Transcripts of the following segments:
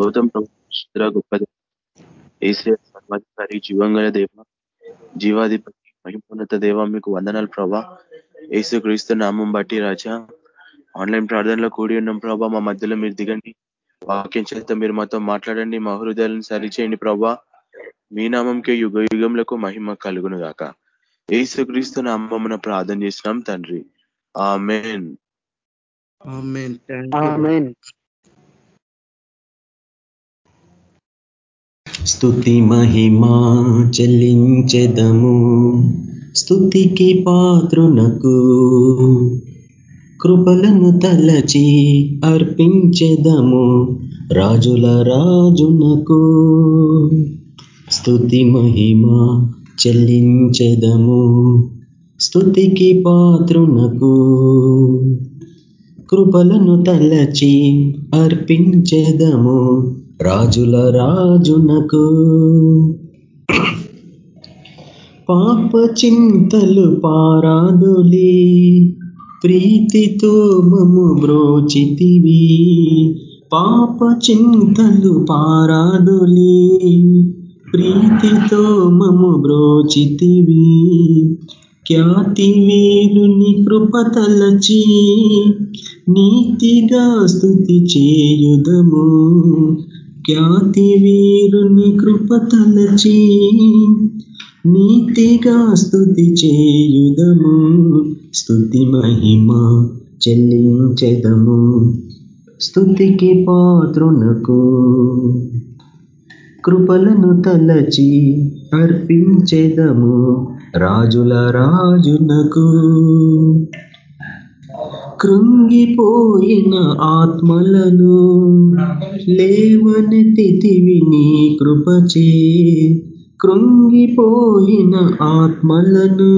గౌతమ్ ప్రభు గొప్పది ఏసే సర్వాధికారి జీవంగల దేవ జీవాధిపతి మహిమోన్నత దేవ మీకు వందనాలు ప్రభా. ఏసు క్రీస్తు నామం బట్టి రాజా. ఆన్లైన్ ప్రార్థనలో కూడి ఉన్నాం ప్రభా. మా మధ్యలో మీరు దిగండి. వాక్యం చేత మీరు మాతో మాట్లాడండి. మా హృదయాలను సరిచేయండి ప్రభా. మీ నామంకే యుగ యుగంలకు మహిమ కలుగును గాక. ఏసుక్రీస్తు నామమున ప్రార్థన చేసినాం తండ్రి. ఆమెన్. స్థుతి మహిమా చెల్లించెదము. స్థుతికి పాత్రునకు కృపలను తలచి అర్పించెదము. రాజుల రాజునకు స్థుతి మహిమా చెల్లించెదము. స్థుతికి పాత్రునకు కృపలను తలచి అర్పించెదము. రాజుల రాజునకు. పాప చింతలు పారాదులి ప్రీతితో మము బ్రోచితివి. పాప చింతలు పారాదులి ప్రీతితో మము బ్రోచితివి. ఖ్యాతి వీరుని కృపతలచి నీతిగా స్థుతి చేయుదము. ఖ్యాతి వీరుని కృపతలచి నీతిగా స్థుతి చేయుదము. స్థుతి మహిమ చెల్లించెదము. స్థుతికి పాత్రునకు కృపలను తలచి అర్పించెదము. రాజుల రాజునకు కృంగిపోయిన ఆత్మలను లేవనెత్తితివి నీ కృపచే. కృంగిపోయిన ఆత్మలను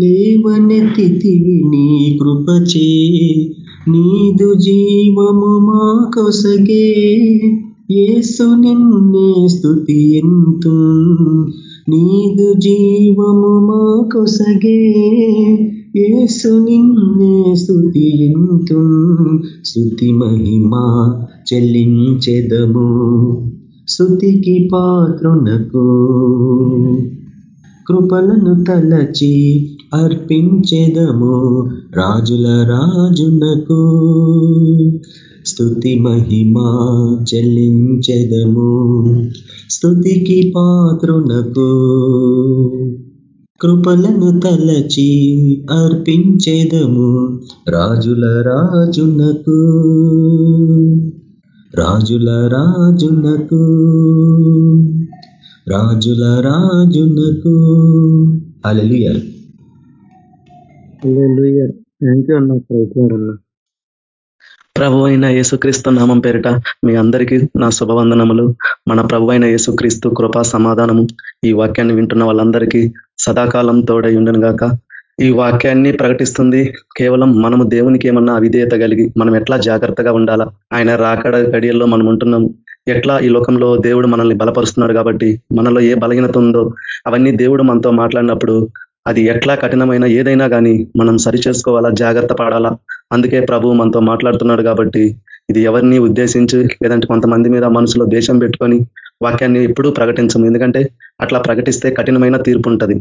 లేవనెత్తితివి నీ కృపచే. నీదు జీవము మాకొసగే ఏసు నిన్నే స్థుతియంతు నీదు జీవము మాకొసగే కొసగే ఏసు నిన్నే స్థుతియంతు స్థుతి మహిమా చెల్లించెదము స్థుతికి పాత్రునకు. కృపలను తలచి అర్పించెదము రాజుల రాజునకు. స్థుతి మహిమా చెల్లించెదము స్థుతికి పాత్రునకు. కృపలను తలచి అర్పించెదము. రాజుల రాజునకు. రాజుల రాజునకు. రాజుల రాజునకు. అలలియ థ్యాంక్ యూ అన్న అన్న. ప్రభు అయిన యేసుక్రీస్తు నామం పేరిట మీ అందరికీ నా శుభవందనములు. మన ప్రభు అయిన యేసుక్రీస్తు కృపా సమాధానము. ఈ వాక్యాన్ని వింటున్న వాళ్ళందరికీ సదాకాలం తోడై ఉండను గాక. ఈ వాక్యాన్ని ప్రకటిస్తుంది కేవలం మనము దేవునికి ఏమన్నా అవిధేయత కలిగి మనం ఎట్లా జాగ్రత్తగా ఉండాలా? ఆయన రాకడ గడియల్లో మనం ఉంటున్నాము ఎట్లా ఈ లోకంలో దేవుడు మనల్ని బలపరుస్తున్నాడు కాబట్టి మనలో ఏ బలహీనత ఉందో అవన్నీ దేవుడు మనతో మాట్లాడినప్పుడు అది ఎట్లా కఠినమైన ఏదైనా కానీ మనం సరి చేసుకోవాలా జాగ్రత్త పడాలా? అందుకే ప్రభు మనతో మాట్లాడుతున్నాడు కాబట్టి ఇది ఎవరిని ఉద్దేశించి లేదంటే కొంతమంది మీద మనసులో దేశం పెట్టుకొని వాక్యాన్ని ఎప్పుడూ ప్రకటించము. ఎందుకంటే అట్లా ప్రకటిస్తే కఠినమైన తీర్పు ఉంటుంది.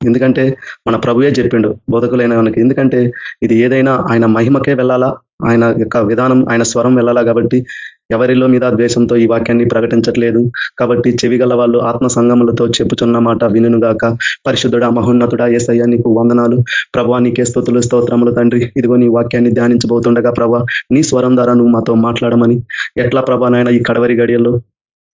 ఎందుకంటే మన ప్రభుయే చెప్పిండు బోధకులైన మనకి ఎందుకంటే ఇది ఏదైనా ఆయన మహిమకే వెళ్ళాలా? ఆయన యొక్క విధానం ఆయన స్వరం వెళ్ళాలా? కాబట్టి ఎవరిలో మీద ద్వేషంతో ఈ వాక్యాన్ని ప్రకటించట్లేదు. కాబట్టి చెవిగల వాళ్ళు ఆత్మ సంగములతో చెప్పుచున్న మాట వినుగాక పరిశుద్ధుడ మహోన్నతుడ ఏసయ్య నీకు వందనాలు. ప్రభా నీకే స్థుతులు స్తోత్రములు తండ్రి. ఇదిగో నీ వాక్యాన్ని ధ్యానించబోతుండగా ప్రభా నీ స్వరం ద్వారా నువ్వు మాతో మాట్లాడమని. ఎట్లా ప్రభా నాయన ఈ కడవరి గడియల్లో?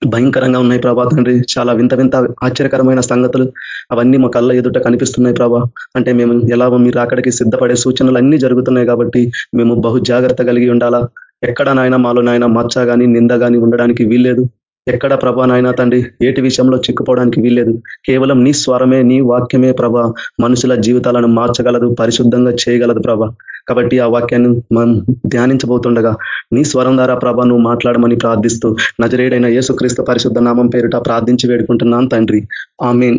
భయంకరంగా ఉన్నాయి ప్రభా తండ్రి. చాలా వింత వింత ఆశ్చర్యకరమైన సంగతులు. అవన్నీ మా కళ్ళ ఎదుట కనిపిస్తున్నాయి ప్రభా. అంటే మేము ఎలా మీరు అక్కడికి సిద్ధపడే సూచనలు అన్నీ జరుగుతున్నాయి కాబట్టి మేము బహు జాగ్రత్త కలిగి ఉండాలా? ఎక్కడ నాయన మాలో నాయన మచ్చ కానీ నింద కానీ ఉండడానికి వీల్లేదు. ఎక్కడ ప్రభా నాయన తండ్రి ఏటి విషయంలో చిక్కుపోవడానికి వీల్లేదు. కేవలం నీ స్వరమే నీ వాక్యమే ప్రభ. మనుషుల జీవితాలను మార్చగలదు పరిశుద్ధంగా చేయగలదు ప్రభ. కాబట్టి ఆ వాక్యాన్ని మనం ధ్యానించబోతుండగా నీ స్వరం ద్వారా ప్రభ నువ్వు మాట్లాడమని ప్రార్థిస్తూ నజరేడైన యేసుక్రీస్తు పరిశుద్ధ నామం పేరిట ప్రార్థించి వేడుకుంటున్నాను తండ్రి. ఆమెన్.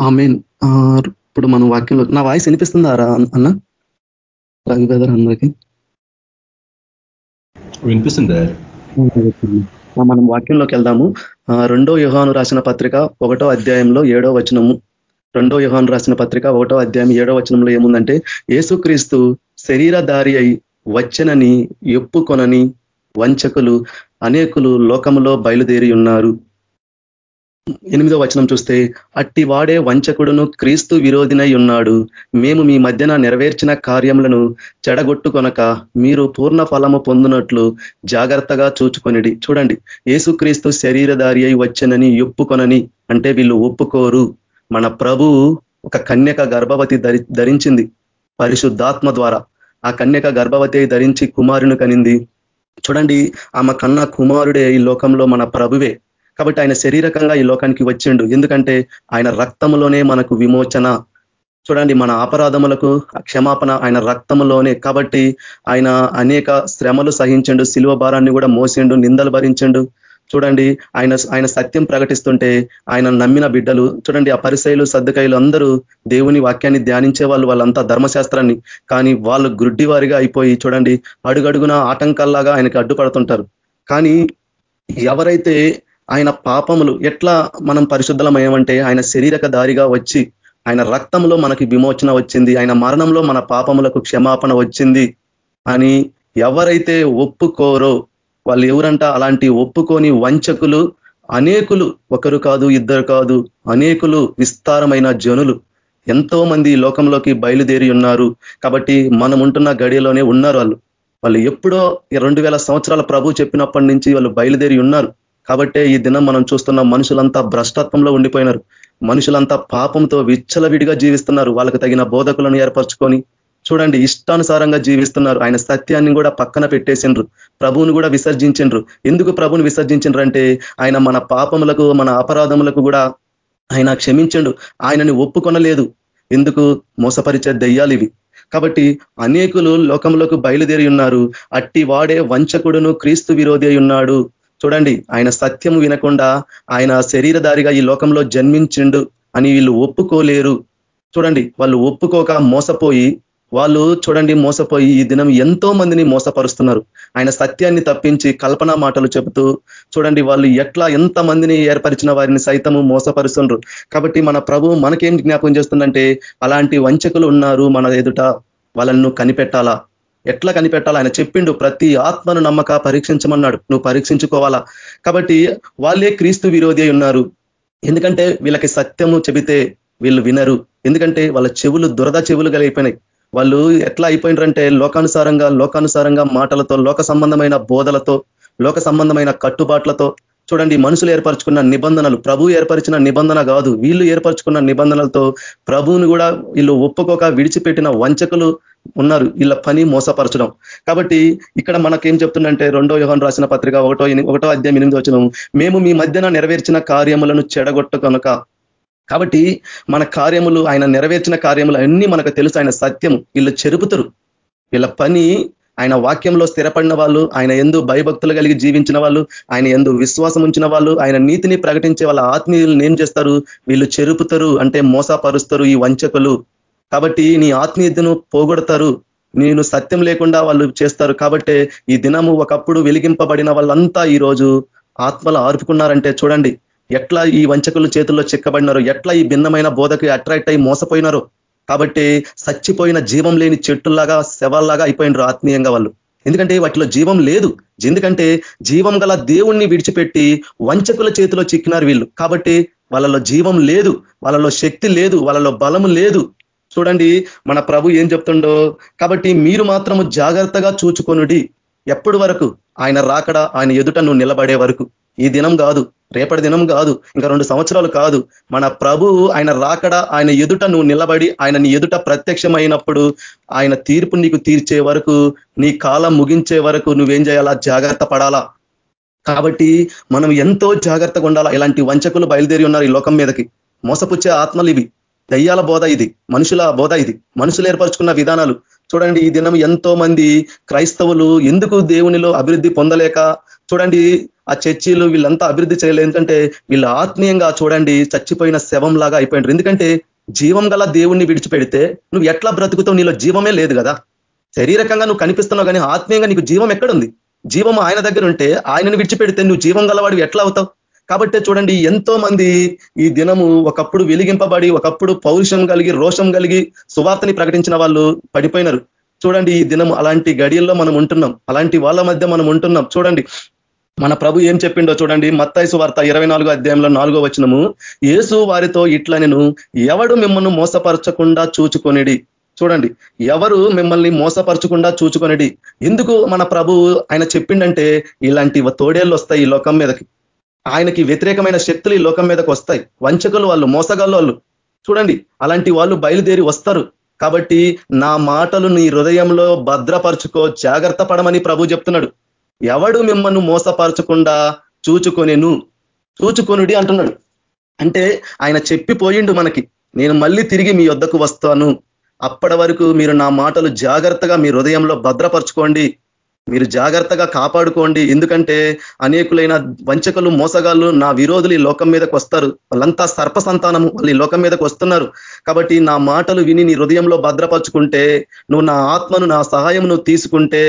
ఆమెన్. ఇప్పుడు మనం వాక్యంలో నా వాయిస్ వినిపిస్తుందా అన్న? రవి బ్రదర్ అందరికి. వినిపిస్తుంది? మనం వాక్యంలోకి వెళ్దాము. రెండో యుహాను రాసిన పత్రిక ఒకటో అధ్యాయంలో ఏడో వచనము. రెండో యుహాను రాసిన పత్రిక ఒకటో అధ్యాయం ఏడో వచనంలో ఏముందంటే యేసుక్రీస్తు శరీరధారి అయి వచ్చనని ఎప్పుకొనని వంచకులు అనేకులు లోకములో బయలుదేరి ఉన్నారు. ఎనిమిదో వచనం చూస్తే అట్టి వాడే వంచకుడును క్రీస్తు విరోధినై ఉన్నాడు మేము మీ మధ్యన నెరవేర్చిన కార్యములను చెడగొట్టుకొనక మీరు పూర్ణ ఫలము పొందినట్లు జాగ్రత్తగా చూచుకొనిడి. చూడండి ఏసుక్రీస్తు శరీరధారి అయి వచ్చనని ఒప్పుకొనని అంటే వీళ్ళు ఒప్పుకోరు. మన ప్రభు ఒక కన్యక గర్భవతి ధరించింది పరిశుద్ధాత్మ ద్వారా. ఆ కన్యక గర్భవతి ధరించి కుమారుని కనింది. చూడండి ఆమె కన్నా కుమారుడే ఈ లోకంలో మన ప్రభువే. కాబట్టి ఆయన శరీరకంగా ఈ లోకానికి వచ్చిండు. ఎందుకంటే ఆయన రక్తంలోనే మనకు విమోచన. చూడండి మన అపరాధములకు క్షమాపణ ఆయన రక్తంలోనే కాబట్టి ఆయన అనేక శ్రమలు సహించండు శిలువ భారాన్ని కూడా మోసిండు నిందలు భరించండు. చూడండి ఆయన ఆయన సత్యం ప్రకటిస్తుంటే ఆయన నమ్మిన బిడ్డలు చూడండి ఆ పరిశైలు సర్దుకాయలు అందరూ దేవుని వాక్యాన్ని ధ్యానించే వాళ్ళు వాళ్ళంతా ధర్మశాస్త్రాన్ని. కానీ వాళ్ళు గుడ్డివారిగా అయిపోయి చూడండి అడుగడుగున ఆటంకాల్లాగా ఆయనకి అడ్డుపడుతుంటారు. కానీ ఎవరైతే ఆయన పాపములు ఎట్లా మనం పరిశుద్ధమయ్యామంటే ఆయన శరీరక దారిగా వచ్చి ఆయన రక్తంలో మనకి విమోచన వచ్చింది ఆయన మరణంలో మన పాపములకు క్షమాపణ వచ్చింది అని ఎవరైతే ఒప్పుకోరో వాళ్ళు ఎవరంట? అలాంటి ఒప్పుకొని వంచకులు అనేకులు ఒకరు కాదు ఇద్దరు కాదు అనేకులు విస్తారమైన జనులు. ఎంతో మంది లోకంలోకి బయలుదేరి ఉన్నారు. కాబట్టి మనం ఉంటున్న గడియలోనే ఉన్నారు వాళ్ళు. వాళ్ళు ఎప్పుడో రెండు సంవత్సరాల ప్రభు చెప్పినప్పటి నుంచి వాళ్ళు బయలుదేరి ఉన్నారు. కాబట్టే ఈ దినం మనం చూస్తున్న మనుషులంతా భ్రష్టత్వంలో ఉండిపోయినారు. మనుషులంతా పాపంతో విచ్చలవిడిగా జీవిస్తున్నారు. వాళ్ళకు తగిన బోధకులను ఏర్పరచుకొని చూడండి ఇష్టానుసారంగా జీవిస్తున్నారు. ఆయన సత్యాన్ని కూడా పక్కన పెట్టేసిండ్రు. ప్రభువును కూడా విసర్జించిండ్రు. ఎందుకు ప్రభుని విసర్జించిండ్రు అంటే ఆయన మన పాపములకు మన అపరాధములకు కూడా ఆయన క్షమించండు. ఆయనని ఒప్పుకొనలేదు. ఎందుకు? మోసపరిచే దయ్యాలు ఇవి. కాబట్టి అనేకులు లోకంలోకి బయలుదేరి ఉన్నారు. అట్టి వాడే వంచకుడును క్రీస్తు విరోధి ఉన్నాడు. చూడండి ఆయన సత్యము వినకుండా ఆయన శరీరధారిగా ఈ లోకంలో జన్మించిండు అని వీళ్ళు ఒప్పుకోలేరు. చూడండి వాళ్ళు ఒప్పుకోక మోసపోయి వాళ్ళు చూడండి మోసపోయి ఈ దినం ఎంతో మందిని మోసపరుస్తున్నారు. ఆయన సత్యాన్ని తప్పించి కల్పన మాటలు చెబుతూ చూడండి వాళ్ళు ఎట్లా ఎంత మందిని ఏర్పరిచిన వారిని సైతము మోసపరుస్తున్నారు కాబట్టి మన ప్రభు మనకేం జ్ఞాపకం చేస్తుందంటే అలాంటి వంచకులు ఉన్నారు మన ఎదుట వాళ్ళను కనిపెట్టాలా? ఎట్లా కనిపెట్టాలా? ఆయన చెప్పిండు ప్రతి ఆత్మను నమ్మక పరీక్షించమన్నాడు. నువ్వు పరీక్షించుకోవాలా? కాబట్టి వాళ్ళే క్రీస్తు విరోధి ఉన్నారు. ఎందుకంటే వీళ్ళకి సత్యము చెబితే వీళ్ళు వినరు. ఎందుకంటే వాళ్ళ చెవులు దురద చెవులు కలిగిపోయినాయి వాళ్ళు ఎట్లా అయిపోయినారంటే లోకానుసారంగా లోకానుసారంగా మాటలతో లోక సంబంధమైన బోధలతో లోక సంబంధమైన కట్టుబాట్లతో చూడండి మనుషులు ఏర్పరచుకున్న నిబంధనలు ప్రభు ఏర్పరిచిన నిబంధన కాదు వీళ్ళు ఏర్పరచుకున్న నిబంధనలతో ప్రభువును కూడా వీళ్ళు ఒప్పుకోక విడిచిపెట్టిన వంచకులు ఉన్నారు. వీళ్ళ పని మోసపరచడం. కాబట్టి ఇక్కడ మనకేం చెప్తుందంటే రెండో యోహన్ రాసిన పత్రిక ఒకటో ఒకటో అధ్యాయం ఎనిమిది వచ్చిన మేము మీ మధ్యన నెరవేర్చిన కార్యములను చెడగొట్ట కనుక. కాబట్టి మన కార్యములు ఆయన నెరవేర్చిన కార్యములు అన్నీ మనకు తెలుసు ఆయన సత్యం వీళ్ళు చెరుపుతారు. వీళ్ళ పని ఆయన వాక్యంలో స్థిరపడిన వాళ్ళు ఆయన ఎందు భయభక్తులు కలిగి జీవించిన వాళ్ళు ఆయన ఎందు విశ్వాసం ఉంచిన వాళ్ళు ఆయన నీతిని ప్రకటించే వాళ్ళ ఆత్మీయులను ఏం చేస్తారు? వీళ్ళు చెరుపుతారు అంటే మోసపరుస్తారు ఈ వంచకులు. కాబట్టి నీ ఆత్మీయతను పోగొడతారు. నేను సత్యం లేకుండా వాళ్ళు చేస్తారు. కాబట్టి ఈ దినము ఒకప్పుడు వెలిగింపబడిన వాళ్ళంతా ఈరోజు ఆత్మలు ఆర్పుకున్నారంటే చూడండి ఎట్లా ఈ వంచకుల చేతుల్లో చిక్కబడినారో ఎట్లా ఈ భిన్నమైన బోధకి అట్రాక్ట్ అయి మోసపోయినారో. కాబట్టి చచ్చిపోయిన జీవం లేని చెట్టులాగా శవాల్లాగా అయిపోయినారు ఆత్మీయంగా వాళ్ళు. ఎందుకంటే వాటిలో జీవం లేదు. ఎందుకంటే జీవం గల దేవుణ్ణి విడిచిపెట్టి వంచకుల చేతిలో చిక్కినారు వీళ్ళు. కాబట్టి వాళ్ళలో జీవం లేదు. వాళ్ళలో శక్తి లేదు. వాళ్ళలో బలము లేదు. చూడండి మన ప్రభు ఏం చెప్తుండో కాబట్టి మీరు మాత్రము జాగ్రత్తగా చూచుకొనుడి. ఎప్పటి వరకు? ఆయన రాకడ ఆయన ఎదుట నువ్వు నిలబడే వరకు. ఈ దినం కాదు. రేపటి దినం కాదు ఇంకా రెండు సంవత్సరాలు కాదు. మన ప్రభువు ఆయన రాకడ ఆయన ఎదుట నువ్వు నిలబడి ఆయన నీ ఎదుట ప్రత్యక్షమైనప్పుడు ఆయన తీర్పు నీకు తీర్చే వరకు నీ కాలం ముగించే వరకు నువ్వేం చేయాలా? జాగ్రత్త పడాలా? కాబట్టి మనం ఎంతో జాగ్రత్తగా ఉండాలా? ఇలాంటి వంచకులు బయలుదేరి ఉన్నారు ఈ లోకం మీదకి. మోసపుచ్చే ఆత్మలు ఇవి. దయ్యాల బోధ ఇది. మనుషుల బోధ ఇది. మనుషులు ఏర్పరచుకున్న విధానాలు. చూడండి ఈ దినం ఎంతో మంది క్రైస్తవులు ఎందుకు దేవునిలో అభివృద్ధి పొందలేక చూడండి ఆ చర్చీలు వీళ్ళంతా అభివృద్ధి చేయలేదు. ఎందుకంటే వీళ్ళు ఆత్మీయంగా చూడండి చచ్చిపోయిన శవం లాగా అయిపోయినారు. ఎందుకంటే జీవం గల దేవుణ్ణి విడిచిపెడితే నువ్వు ఎట్లా బ్రతుకుతావు? నీలో జీవమే లేదు కదా. శరీరకంగా నువ్వు కనిపిస్తున్నావు కానీ ఆత్మీయంగా నీకు జీవం ఎక్కడుంది? జీవం ఆయన దగ్గర ఉంటే ఆయనను విడిచిపెడితే నువ్వు జీవం గలవాడు ఎట్లా అవుతావు? కాబట్టి చూడండి ఎంతో మంది ఈ దినము ఒకప్పుడు వెలిగింపబడి ఒకప్పుడు పౌరుషం కలిగి రోషం కలిగి సువార్తని ప్రకటించిన వాళ్ళు పడిపోయినారు. చూడండి ఈ దినం అలాంటి గడియల్లో మనం ఉంటున్నాం. అలాంటి వాళ్ళ మధ్య మనం ఉంటున్నాం. చూడండి మన ప్రభు ఏం చెప్పిండో చూడండి. మత్తాయిసు వార్త ఇరవై నాలుగో అధ్యాయంలో నాలుగో వచ్చినము ఏసు వారితో ఇట్లా నేను ఎవడు మిమ్మల్ని మోసపరచకుండా చూచుకొనిడి? చూడండి. ఎవరు మిమ్మల్ని మోసపరచకుండా చూచుకొనిడి? ఎందుకు మన ప్రభు ఆయన చెప్పిండంటే ఇలాంటి తోడేళ్ళు వస్తాయి ఈ లోకం మీదకి. ఆయనకి వ్యతిరేకమైన శక్తులు ఈ లోకం మీదకి వస్తాయి. వంచకులు వాళ్ళు మోసగాళ్ళు వాళ్ళు. చూడండి. అలాంటి వాళ్ళు బయలుదేరి వస్తారు. కాబట్టి నా మాటలు నీ హృదయంలో భద్రపరుచుకో జాగ్రత్త పడమని ప్రభు చెప్తున్నాడు. ఎవడు మిమ్మల్ని మోసపరచకుండా చూచుకొనిను? చూచుకొనుడి అంటున్నాడు. అంటే ఆయన చెప్పిపోయిండు మనకి నేను మళ్ళీ తిరిగి మీ వద్దకు వస్తాను. అప్పటి వరకు మీరు నా మాటలు జాగ్రత్తగా మీ హృదయంలో భద్రపరచుకోండి. మీరు జాగ్రత్తగా కాపాడుకోండి. ఎందుకంటే అనేకులైన వంచకులు మోసగాళ్ళు నా విరోధులు ఈ లోకం మీదకి వస్తారు. వాళ్ళంతా సర్ప సంతానము వాళ్ళు ఈ లోకం మీదకి వస్తున్నారు. కాబట్టి నా మాటలు విని నీ హృదయంలో భద్రపరుచుకుంటే నువ్వు నా ఆత్మను నా సహాయం నువ్వు తీసుకుంటే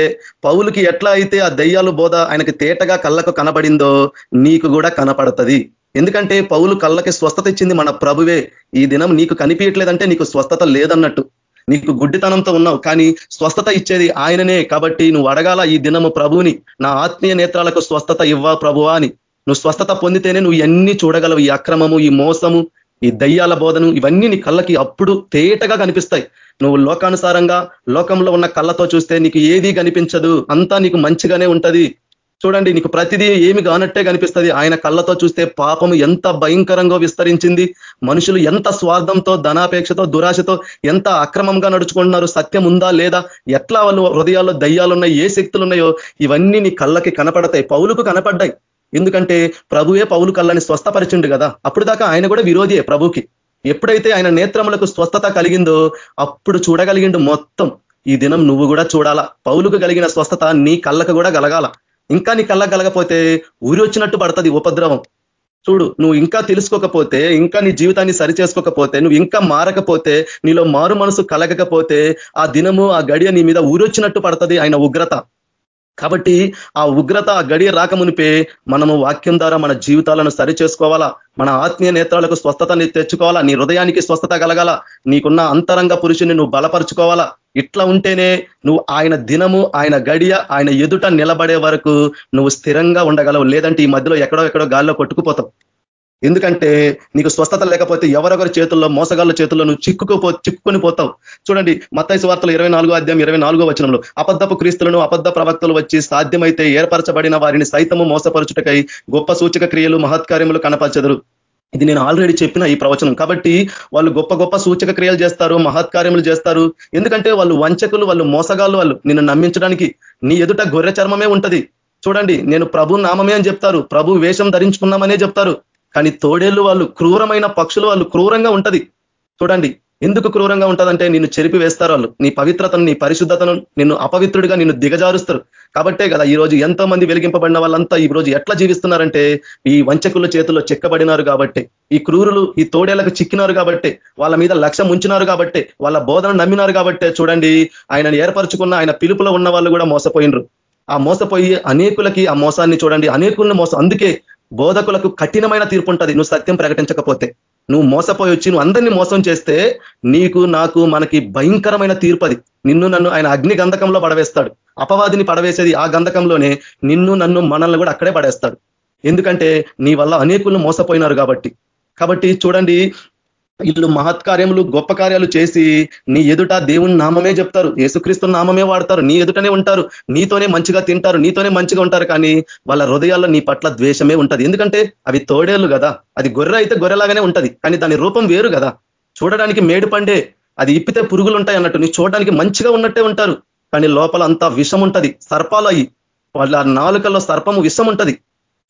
పౌలకి ఎట్లా అయితే ఆ దయ్యాలు బోధ ఆయనకు తేటగా కళ్ళకు కనబడిందో నీకు కూడా కనపడుతుంది. ఎందుకంటే పౌలు కళ్ళకి స్వస్థత ఇచ్చింది మన ప్రభువే. ఈ దినం నీకు కనిపించట్లేదంటే నీకు స్వస్థత లేదన్నట్టు. నీకు గుడ్డితనంతో ఉన్నావు కానీ స్వస్థత ఇచ్చేది ఆయననే. కాబట్టి నువ్వు అడగాల ఈ దినము ప్రభుని నా ఆత్మీయ నేత్రాలకు స్వస్థత ఇవ్వా ప్రభువా అని. నువ్వు స్వస్థత పొందితేనే నువ్వు ఇవన్నీ చూడగలవు. ఈ అక్రమము ఈ మోసము ఈ దయ్యాల బోధను ఇవన్నీ నీ కళ్ళకి అప్పుడు తేటగా కనిపిస్తాయి. నువ్వు లోకానుసారంగా లోకంలో ఉన్న కళ్ళతో చూస్తే నీకు ఏది కనిపించదు. అంతా నీకు మంచిగానే ఉంటది. చూడండి నీకు ప్రతిదీ ఏమి కానట్టే కనిపిస్తుంది. ఆయన కళ్ళతో చూస్తే పాపము ఎంత భయంకరంగా విస్తరించింది. మనుషులు ఎంత స్వార్థంతో ధనాపేక్షతో దురాశతో ఎంత అక్రమంగా నడుచుకుంటున్నారు. సత్యం ఉందా లేదా? ఎట్లా వాళ్ళు హృదయాల్లో దయ్యాలున్నాయి? ఏ శక్తులు ఉన్నాయో ఇవన్నీ నీ కళ్ళకి కనపడతాయి. పౌలుకు కనపడ్డాయి. ఎందుకంటే ప్రభువే పౌలు కళ్ళని స్వస్థపరిచిండు కదా. అప్పుడు దాకా ఆయన కూడా విరోధియే ప్రభుకి. ఎప్పుడైతే ఆయన నేత్రములకు స్వస్థత కలిగిందో అప్పుడు చూడగలిగిండు మొత్తం. ఈ దినం నువ్వు కూడా చూడాలా? పౌలుకు కలిగిన స్వస్థత నీ కళ్ళకు కూడా కలగాల. ఇంకా నీ కళ్ళ కలగపోతే ఊరి వచ్చినట్టు పడుతుంది ఉపద్రవం. చూడు నువ్వు ఇంకా తెలుసుకోకపోతే ఇంకా నీ జీవితాన్ని సరి చేసుకోకపోతే నువ్వు ఇంకా మారకపోతే నీలో మారు మనసు కలగకపోతే ఆ దినము ఆ గడియ నీ మీద ఊరొచ్చినట్టు పడుతుంది ఆయన ఉగ్రత. కాబట్టి ఆ ఉగ్రత ఆ గడియ రాకమునిపే మనము వాక్యం ద్వారా మన జీవితాలను సరి చేసుకోవాలా మన ఆత్మీయ నేత్రాలకు స్వస్థతని తెచ్చుకోవాలా? నీ హృదయానికి స్వస్థత కలగాల? నీకున్న అంతరంగ పురుషుని నువ్వు బలపరుచుకోవాలా? ఇట్లా ఉంటేనే నువ్వు ఆయన దినము ఆయన గడియ ఆయన ఎదుట నిలబడే వరకు నువ్వు స్థిరంగా ఉండగలవు. లేదంటే ఈ మధ్యలో ఎక్కడో ఎక్కడో గాల్లో కొట్టుకుపోతావు. ఎందుకంటే నీకు స్వస్థత లేకపోతే ఎవరెవరి చేతుల్లో మోసగాళ్ళ చేతుల్లో నువ్వు చిక్కుకోపో చిక్కుకొని పోతావు. చూడండి మత్తైసు వార్తలు ఇరవై నాలుగో అధ్యాయం ఇరవై నాలుగో వచనంలో అబద్ధపు క్రీస్తులను అబద్ధ ప్రవక్తలు వచ్చి సాధ్యమైతే ఏర్పరచబడిన వారిని సైతము మోసపరుచుటకై గొప్ప సూచక క్రియలు మహత్కార్యములు కనపరచెదరు. ఇది నేను ఆల్రెడీ చెప్పిన ఈ ప్రవచనం. కాబట్టి వాళ్ళు గొప్ప గొప్ప సూచక క్రియలు చేస్తారు మహత్కార్యములు చేస్తారు. ఎందుకంటే వాళ్ళు వంచకులు వాళ్ళు మోసగాళ్ళు వాళ్ళు నిన్ను నమ్మించడానికి నీ ఎదుట గొర్రె చర్మమే ఉంటది. చూడండి నేను ప్రభు నామమే అని చెప్తారు ప్రభు వేషం ధరించుకున్నామనే చెప్తారు. కానీ తోడేళ్ళు వాళ్ళు క్రూరమైన పక్షులు వాళ్ళు క్రూరంగా ఉంటది. చూడండి ఎందుకు క్రూరంగా ఉంటుందంటే నిన్ను చెరిపి వేస్తారు వాళ్ళు. నీ పవిత్రతను నీ పరిశుద్ధతను నిన్ను అపవిత్రుడిగా నిన్ను దిగజారుస్తారు. కాబట్టే కదా ఈ రోజు ఎంతో మంది వెలిగింపబడిన వాళ్ళంతా ఈ రోజు ఎట్లా జీవిస్తున్నారంటే ఈ వంచకుల చేతుల్లో చెక్కబడినారు కాబట్టి ఈ క్రూరులు ఈ తోడేళ్ళకు చిక్కినారు కాబట్టి వాళ్ళ మీద లక్ష్యం ఉంచినారు కాబట్టి వాళ్ళ బోధన నమ్మినారు కాబట్టే చూడండి ఆయనను ఏర్పరచుకున్న ఆయన పిలుపులో ఉన్న వాళ్ళు కూడా మోసపోయినరు. ఆ మోసపోయి అనేకులకి ఆ మోసాన్ని చూడండి అనేకులను మోసం అందుకే బోధకులకు కఠినమైన తీర్పు ఉంటుంది నువ్వు సత్యం ప్రకటించకపోతే. నువ్వు మోసపోయి వచ్చి నువ్వు అందరినీ మోసం చేస్తే నీకు నాకు మనకి భయంకరమైన తీర్పు అది నిన్ను నన్ను ఆయన అగ్ని గంధకంలో పడవేస్తాడు. అపవాదిని పడవేసేది ఆ గంధకంలోనే నిన్ను నన్ను మనల్ని కూడా అక్కడే పడేస్తాడు. ఎందుకంటే నీ వల్ల అనేకులు మోసపోయినారు కాబట్టి. కాబట్టి చూడండి వీళ్ళు మహత్కార్యములు గొప్ప కార్యాలు చేసి నీ ఎదుట దేవుని నామమే చెప్తారు. యేసుక్రీస్తు నామమే వాడతారు. నీ ఎదుటనే ఉంటారు. నీతోనే మంచిగా తింటారు. నీతోనే మంచిగా ఉంటారు కానీ వాళ్ళ హృదయాల్లో నీ పట్ల ద్వేషమే ఉంటది. ఎందుకంటే అవి తోడేళ్ళు కదా. అది గొర్రె అయితే గొర్రెలాగానే ఉంటది. కానీ దాని రూపం వేరు కదా. చూడడానికి మేడు పండే అది ఇప్పితే పురుగులు ఉంటాయి అన్నట్టు. నీ చూడడానికి మంచిగా ఉన్నట్టే ఉంటారు. కానీ లోపల అంతా విషం ఉంటుంది. సర్పాలు అయ్యి వాళ్ళ నాలుకల్లో సర్పము విషం ఉంటుంది.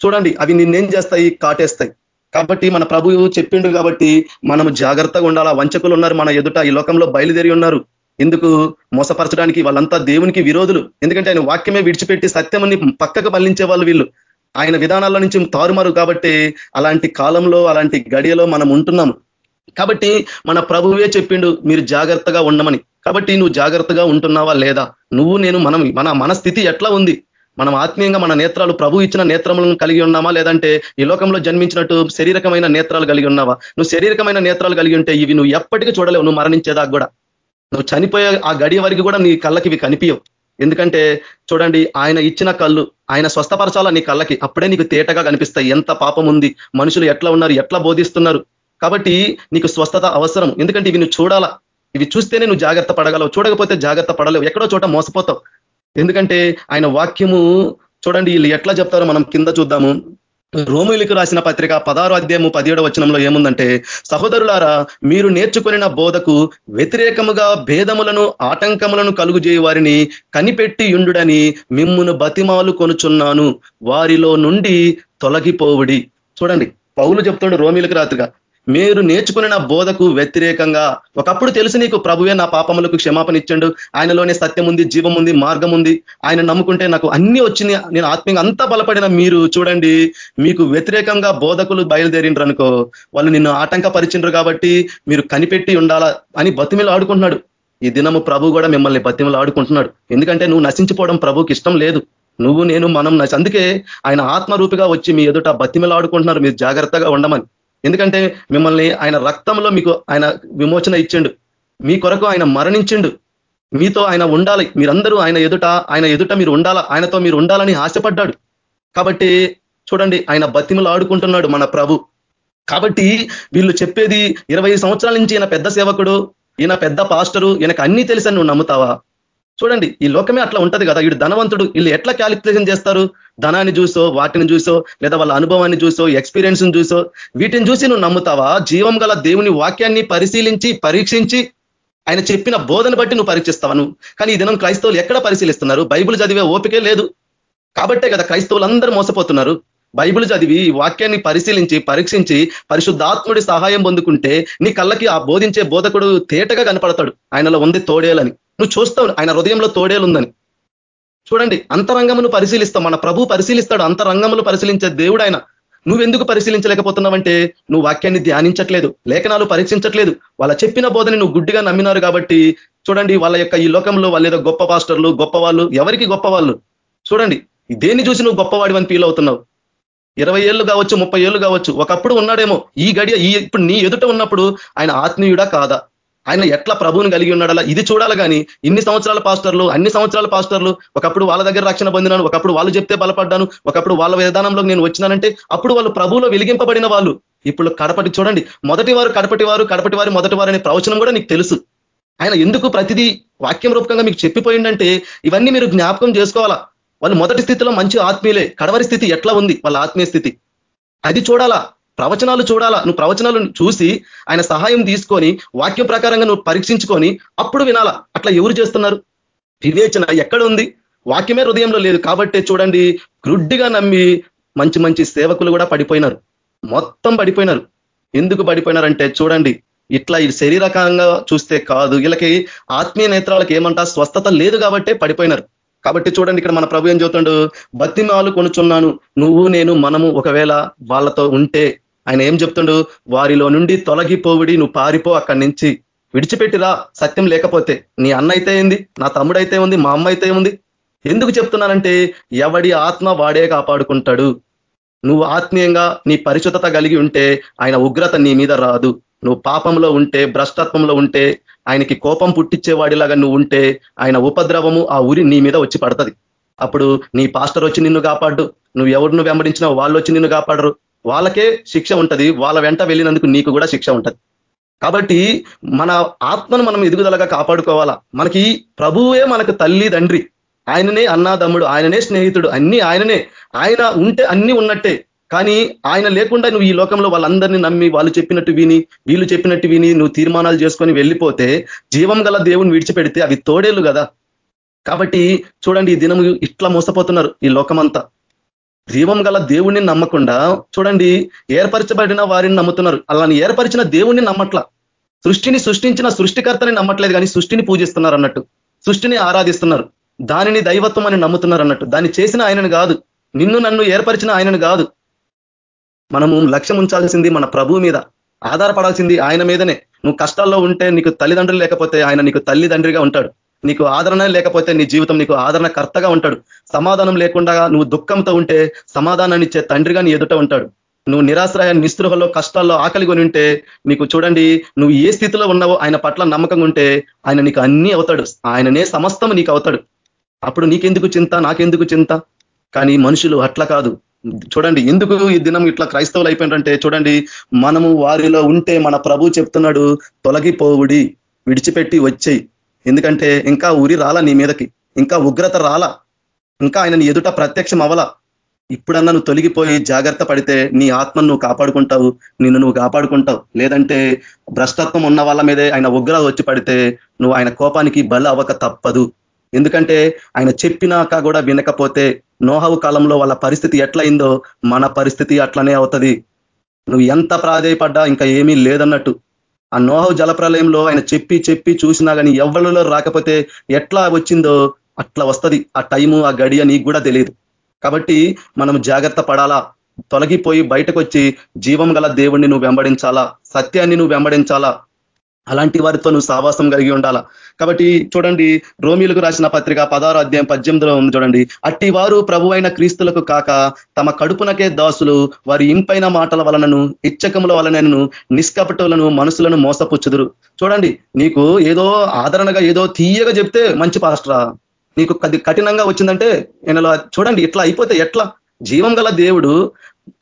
చూడండి అవి నిన్నేం చేస్తాయి? కాటేస్తాయి. కాబట్టి మన ప్రభువు చెప్పిండు కాబట్టి మనం జాగ్రత్తగా ఉండాలా. వంచకులు ఉన్నారు మన ఎదుట ఈ లోకంలో బయలుదేరి ఉన్నారు. ఎందుకు మోసపరచడానికి వాళ్ళంతా దేవునికి విరోధులు. ఎందుకంటే ఆయన వాక్యమే విడిచిపెట్టి సత్యముని పక్కకు మళ్ళించే వాళ్ళు వీళ్ళు. ఆయన విధానాల నుంచి తారుమారు కాబట్టి అలాంటి కాలంలో అలాంటి గడియలో మనం ఉంటున్నాము. కాబట్టి మన ప్రభువే చెప్పిండు మీరు జాగ్రత్తగా ఉండమని. కాబట్టి నువ్వు జాగ్రత్తగా ఉంటున్నావా లేదా? నువ్వు నేను మనం మన మన స్థితి ఎట్లా ఉంది? మనం ఆత్మీయంగా మన నేత్రాలు ప్రభు ఇచ్చిన నేత్రములను కలిగి ఉన్నామా? లేదంటే ఈ లోకంలో జన్మించినట్టు శరీరకమైన నేత్రాలు కలిగి ఉన్నావా? నువ్వు శరీరకమైన నేత్రాలు కలిగి ఉంటే ఇవి నువ్వు ఎప్పటికీ చూడలేవు నువ్వు మరణించేదాకా కూడా. నువ్వు చనిపోయే ఆ గడియ వరకు కూడా నీ కళ్ళకి ఇవి కనిపించవు ఎందుకంటే చూడండి ఆయన ఇచ్చిన కళ్ళు ఆయన స్వస్థపరచాల నీ కళ్ళకి. అప్పుడే నీకు తేటగా కనిపిస్తాయి. ఎంత పాపం ఉంది? మనుషులు ఎట్లా ఉన్నారు? ఎట్లా బోధిస్తున్నారు? కాబట్టి నీకు స్వస్థత అవసరం. ఎందుకంటే ఇవి నువ్వు చూడాలా. ఇవి చూస్తేనే నువ్వు జాగ్రత్త పడగలవు. చూడకపోతే జాగ్రత్త పడలేవు. ఎక్కడో చోట మోసపోతావు. ఎందుకంటే ఆయన వాక్యము చూడండి వీళ్ళు ఎట్లా చెప్తారో మనం కింద చూద్దాము. రోమిలికి రాసిన పత్రిక పదారు అధ్యాయము పదిహేడు వచనంలో ఏముందంటే సహోదరులారా మీరు నేర్చుకున్న బోధకు వ్యతిరేకముగా భేదములను ఆటంకములను కలుగు వారిని కనిపెట్టి యుండుడని మిమ్మును బతిమాలు కొనుచున్నాను. వారిలో నుండి తొలగిపోవుడి. చూడండి పౌలు చెప్తుండు రోమిలకు రాత్రిగా మీరు నేర్చుకున్న బోధకు వ్యతిరేకంగా. ఒకప్పుడు తెలుసు నీకు ప్రభువే నా పాపములకు క్షమాపణ ఇచ్చండు. ఆయనలోనే సత్యం ఉంది జీవం ఉంది మార్గం ఉంది. ఆయన నమ్ముకుంటే నాకు అన్ని వచ్చింది నేను ఆత్మీయంగా అంతా బలపడిన మీరు చూడండి. మీకు వ్యతిరేకంగా బోధకులు బయలుదేరిండ్రు అనుకో. వాళ్ళు నిన్ను ఆటంకపరిచిండ్రు కాబట్టి మీరు కనిపెట్టి ఉండాలా అని బతిమిలు ఆడుకుంటున్నాడు. ఈ దినము ప్రభు కూడా మిమ్మల్ని బతిమలు ఆడుకుంటున్నాడు. ఎందుకంటే నువ్వు నశించిపోవడం ప్రభుకి ఇష్టం లేదు. నువ్వు నేను మనం అందుకే ఆయన ఆత్మరూపిగా వచ్చి మీ ఎదుట బతిమలు ఆడుకుంటున్నారు మీరు జాగ్రత్తగా ఉండమని. ఎందుకంటే మిమ్మల్ని ఆయన రక్తంలో మీకు ఆయన విమోచన ఇచ్చిండు. మీ కొరకు ఆయన మరణించిండు. మీతో ఆయన ఉండాలి. మీరందరూ ఆయన ఎదుట ఆయన ఎదుట మీరు ఉండాల? ఆయనతో మీరు ఉండాలని ఆశపడ్డాడు. కాబట్టి చూడండి ఆయన బతిమలు ఆడుకుంటున్నాడు మన ప్రభు. కాబట్టి వీళ్ళు చెప్పేది ఇరవై సంవత్సరాల నుంచి ఈయన పెద్ద సేవకుడు ఈయన పెద్ద పాస్టరు ఈయనకు అన్నీ తెలుసని నువ్వు నమ్ముతావా? చూడండి ఈ లోకమే అట్లా ఉంటది కదా. వీడు ధనవంతుడు వీళ్ళు ఎట్లా క్యాలిక్యులేషన్ చేస్తారు? ధనాన్ని చూసో వాటిని చూసో లేదా వాళ్ళ అనుభవాన్ని చూసో ఎక్స్పీరియన్స్ చూసో వీటిని చూసి నువ్వు నమ్ముతావా? జీవం గల దేవుని వాక్యాన్ని పరిశీలించి పరీక్షించి ఆయన చెప్పిన బోధన బట్టి నువ్వు పరీక్షిస్తావు నువ్వు? కానీ ఈ దినం క్రైస్తవులు ఎక్కడ పరిశీలిస్తున్నారు? బైబుల్ చదివే ఓపికే లేదు. కాబట్టే కదా క్రైస్తవులు అందరూ మోసపోతున్నారు. బైబిల్ చదివి వాక్యాన్ని పరిశీలించి పరీక్షించి పరిశుద్ధాత్ముడి సహాయం పొందుకుంటే నీ కళ్ళకి ఆ బోధించే బోధకుడు తేటగా కనపడతాడు. ఆయనలో ఉంది తోడేలని. నువ్వు చూస్తావు ఆయన హృదయంలో తోడేలుందని. చూడండి అంతరంగమును పరిశీలిస్తావు మన ప్రభు పరిశీలిస్తాడు అంతరంగములు పరిశీలించే దేవుడు ఆయన. నువ్వెందుకు పరిశీలించలేకపోతున్నావంటే నువ్వు వాక్యాన్ని ధ్యానించట్లేదు లేఖనాలు పరీక్షించట్లేదు. వాళ్ళ చెప్పిన బోధని నువ్వు గుడ్డిగా నమ్మినారు కాబట్టి చూడండి వాళ్ళ యొక్క ఈ లోకంలో వాళ్ళ ఏదో గొప్ప పాస్టర్లు గొప్ప వాళ్ళు ఎవరికి గొప్ప వాళ్ళు చూడండి దేన్ని చూసి నువ్వు గొప్పవాడి అని ఫీల్ అవుతున్నావు. ఇరవై ఏళ్ళు కావచ్చు ముప్పై ఏళ్ళు కావచ్చు ఒకప్పుడు ఉన్నాడేమో. ఈ గడియ ఈ ఇప్పుడు నీ ఎదుట ఉన్నప్పుడు ఆయన ఆత్మీయుడా కాదా? ఆయన ఎట్లా ప్రభువుని కలిగి ఉన్నాడలా? ఇది చూడాలి కానీ ఇన్ని సంవత్సరాల పాస్టర్లు అన్ని సంవత్సరాల పాస్టర్లు ఒకప్పుడు వాళ్ళ దగ్గర రక్షణ పొందినాను ఒకప్పుడు వాళ్ళు చెప్తే బలపడ్డాను ఒకప్పుడు వాళ్ళ విధానంలో నేను వచ్చినానంటే అప్పుడు వాళ్ళు ప్రభువులో వెలిగింపబడిన వాళ్ళు. ఇప్పుడు కడపటి చూడండి మొదటి వారు కడపటి వారు కడపటి వారు మొదటి వారు అనే ప్రవచనం కూడా నీకు తెలుసు. ఆయన ఎందుకు ప్రతిదీ వాక్యం రూపకంగా మీకు చెప్పిపోయిందంటే ఇవన్నీ మీరు జ్ఞాపకం చేసుకోవాలా? వాళ్ళు మొదటి స్థితిలో మంచి ఆత్మీయులే. కడవరి స్థితి ఎట్లా ఉంది? వాళ్ళ ఆత్మీయ స్థితి. అది చూడాలా? ప్రవచనాలు చూడాలా? నువ్వు ప్రవచనాలు చూసి ఆయన సహాయం తీసుకొని వాక్యం ప్రకారంగా నువ్వు పరీక్షించుకొని అప్పుడు వినాలా? అట్లా ఎవరు చేస్తున్నారు? వివేచన ఎక్కడ ఉంది? వాక్యమే హృదయంలో లేదు కాబట్టి చూడండి గ్రుడ్డిగా నమ్మి మంచి మంచి సేవకులు కూడా పడిపోయినారు. మొత్తం పడిపోయినారు. ఎందుకు పడిపోయినారంటే చూడండి ఇట్లా ఈ శరీరకంగా చూస్తే కాదు. వీళ్ళకి ఆత్మీయ నేత్రాలకు ఏమంటా స్వస్థత లేదు కాబట్టే పడిపోయినారు. కాబట్టి చూడండి ఇక్కడ మన ప్రభు ఏం చెబుతాడు? బతిమాలు కొనుచున్నాను. నువ్వు నేను మనము ఒకవేళ వాళ్ళతో ఉంటే ఆయన ఏం చెప్తుండు? వారిలో నుండి తొలగిపోవిడి నువ్వు పారిపో అక్కడి నుంచి. విడిచిపెట్టిరా సత్యం లేకపోతే. నీ అన్న అయితే ఏంది? నా తమ్ముడైతే ఉంది మా అమ్మ అయితే ఉంది. ఎందుకు చెప్తున్నానంటే ఎవడి ఆత్మ వాడే కాపాడుకుంటాడు. నువ్వు ఆత్మీయంగా నీ పరిశుద్ధత కలిగి ఉంటే ఆయన ఉగ్రత నీ మీద రాదు. నువ్వు పాపంలో ఉంటే భ్రష్టత్వంలో ఉంటే ఆయనకి కోపం పుట్టించేవాడిలాగా నువ్వు ఉంటే ఆయన ఉపద్రవము ఆ ఉరి నీ మీద వచ్చి పడుతుంది. అప్పుడు నీ పాస్టర్ వచ్చి నిన్ను కాపాడు. నువ్వు ఎవరిను వెంబడించినా వాళ్ళు వచ్చి నిన్ను కాపాడరు. వాళ్ళకే శిక్ష ఉంటుంది. వాళ్ళ వెంట వెళ్ళినందుకు నీకు కూడా శిక్ష ఉంటుంది. కాబట్టి మన ఆత్మను మనం ఎదుగుదలగా కాపాడుకోవాలా? మనకి ప్రభువే మనకు తల్లి తండ్రి. ఆయననే అన్నాదమ్ముడు ఆయననే స్నేహితుడు అన్ని ఆయననే. ఆయన ఉంటే అన్ని ఉన్నట్టే. కానీ ఆయన లేకుండా నువ్వు ఈ లోకంలో వాళ్ళందరినీ నమ్మి వాళ్ళు చెప్పినట్టు విని వీళ్ళు చెప్పినట్టు విని నువ్వు తీర్మానాలు చేసుకొని వెళ్ళిపోతే జీవం గల దేవుని విడిచిపెడితే అవి తోడేళ్ళు కదా. కాబట్టి చూడండి ఈ దినము ఇట్లా మోసపోతున్నారు ఈ లోకమంతా. జీవం గల దేవుణ్ణి నమ్మకుండా చూడండి ఏర్పరచబడిన వారిని నమ్ముతున్నారు. అలాని ఏర్పరిచిన దేవుణ్ణి నమ్మట్ల. సృష్టిని సృష్టించిన సృష్టికర్తని నమ్మట్లేదు కానీ సృష్టిని పూజిస్తున్నారు అన్నట్టు. సృష్టిని ఆరాధిస్తున్నారు. దానిని దైవత్వం అని నమ్ముతున్నారు అన్నట్టు. దాన్ని చేసిన ఆయనను కాదు. నిన్ను నన్ను ఏర్పరిచిన ఆయనను కాదు. మనము లక్ష్యం ఉంచాల్సింది మన ప్రభు మీద ఆధారపడాల్సింది ఆయన మీదనే. నువ్వు కష్టాల్లో ఉంటే నీకు తల్లిదండ్రులు లేకపోతే ఆయన నీకు తల్లిదండ్రిగా ఉంటాడు. నీకు ఆదరణ లేకపోతే నీ జీవితం నీకు ఆదరణ కర్తగా ఉంటాడు. సమాధానం లేకుండా నువ్వు దుఃఖంతో ఉంటే సమాధానాన్ని ఇచ్చే తండ్రిగా నీ ఎదుట ఉంటాడు. నువ్వు నిరాశ్రయ నిస్పృహలో కష్టాల్లో ఆకలి కొని ఉంటే నీకు చూడండి నువ్వు ఏ స్థితిలో ఉన్నావో ఆయన పట్ల నమ్మకంగా ఉంటే ఆయన నీకు అన్నీ అవుతాడు. ఆయననే సమస్తం నీకు అవుతాడు. అప్పుడు నీకెందుకు చింత నాకెందుకు చింత? కానీ మనుషులు అట్లా కాదు. చూడండి ఎందుకు ఈ దినం ఇట్లా క్రైస్తవులు అయిపోయినారంటే చూడండి మనము వారిలో ఉంటే మన ప్రభు చెప్తున్నాడు తొలగిపోవుడి విడిచిపెట్టి వచ్చేయి. ఎందుకంటే ఇంకా ఉరి రాలా నీ మీదకి ఇంకా ఉగ్రత రాలా ఇంకా ఆయన ఎదుట ప్రత్యక్షం అవలా ఇప్పుడన్నా నువ్వు తొలగిపోయి జాగ్రత్త పడితే నీ ఆత్మను నువ్వు కాపాడుకుంటావు నిన్ను నువ్వు కాపాడుకుంటావు. లేదంటే భ్రష్టత్వం ఉన్న వాళ్ళ మీదే ఆయన ఉగ్రత వచ్చి పడితే నువ్వు ఆయన కోపానికి బల అవ్వక తప్పదు. ఎందుకంటే ఆయన చెప్పినాక కూడా వినకపోతే నోహవు కాలంలో వాళ్ళ పరిస్థితి ఎట్లయిందో మన పరిస్థితి అట్లనే అవుతుంది. నువ్వు ఎంత ప్రాధేయపడ్డా ఇంకా ఏమీ లేదన్నట్టు. ఆ నోహవు జలప్రలయంలో ఆయన చెప్పి చెప్పి చూసినా కానీ ఎవరిలో రాకపోతే ఎట్లా వచ్చిందో అట్లా వస్తుంది. ఆ టైము ఆ గడియ నీకు కూడా తెలియదు. కాబట్టి మనం జాగ్రత్త పడాలా. తొలగిపోయి బయటకు వచ్చి జీవం గల దేవుణ్ణి నువ్వు వెంబడించాలా. సత్యాన్ని నువ్వు వెంబడించాలా. అలాంటి వారితో నువ్వు సావాసం కలిగి ఉండాలా? కాబట్టి చూడండి రోమిలకు రాసిన పత్రిక పదారు అధ్యాయం పద్దెనిమిదిలో ఉంది చూడండి అట్టి వారు ప్రభు అయిన క్రీస్తులకు కాక తమ కడుపునకే దాసులు వారి ఇంపైన మాటల వలనను ఇచ్చకముల వలనను నిష్కపటులను మనసులను మోసపుచ్చుదురు. చూడండి నీకు ఏదో ఆదరణగా ఏదో తీయగా చెప్తే మంచి పాస్ట్రా? నీకు కఠినంగా వచ్చిందంటే నేను చూడండి ఇట్లా అయిపోతే ఎట్లా? జీవం దేవుడు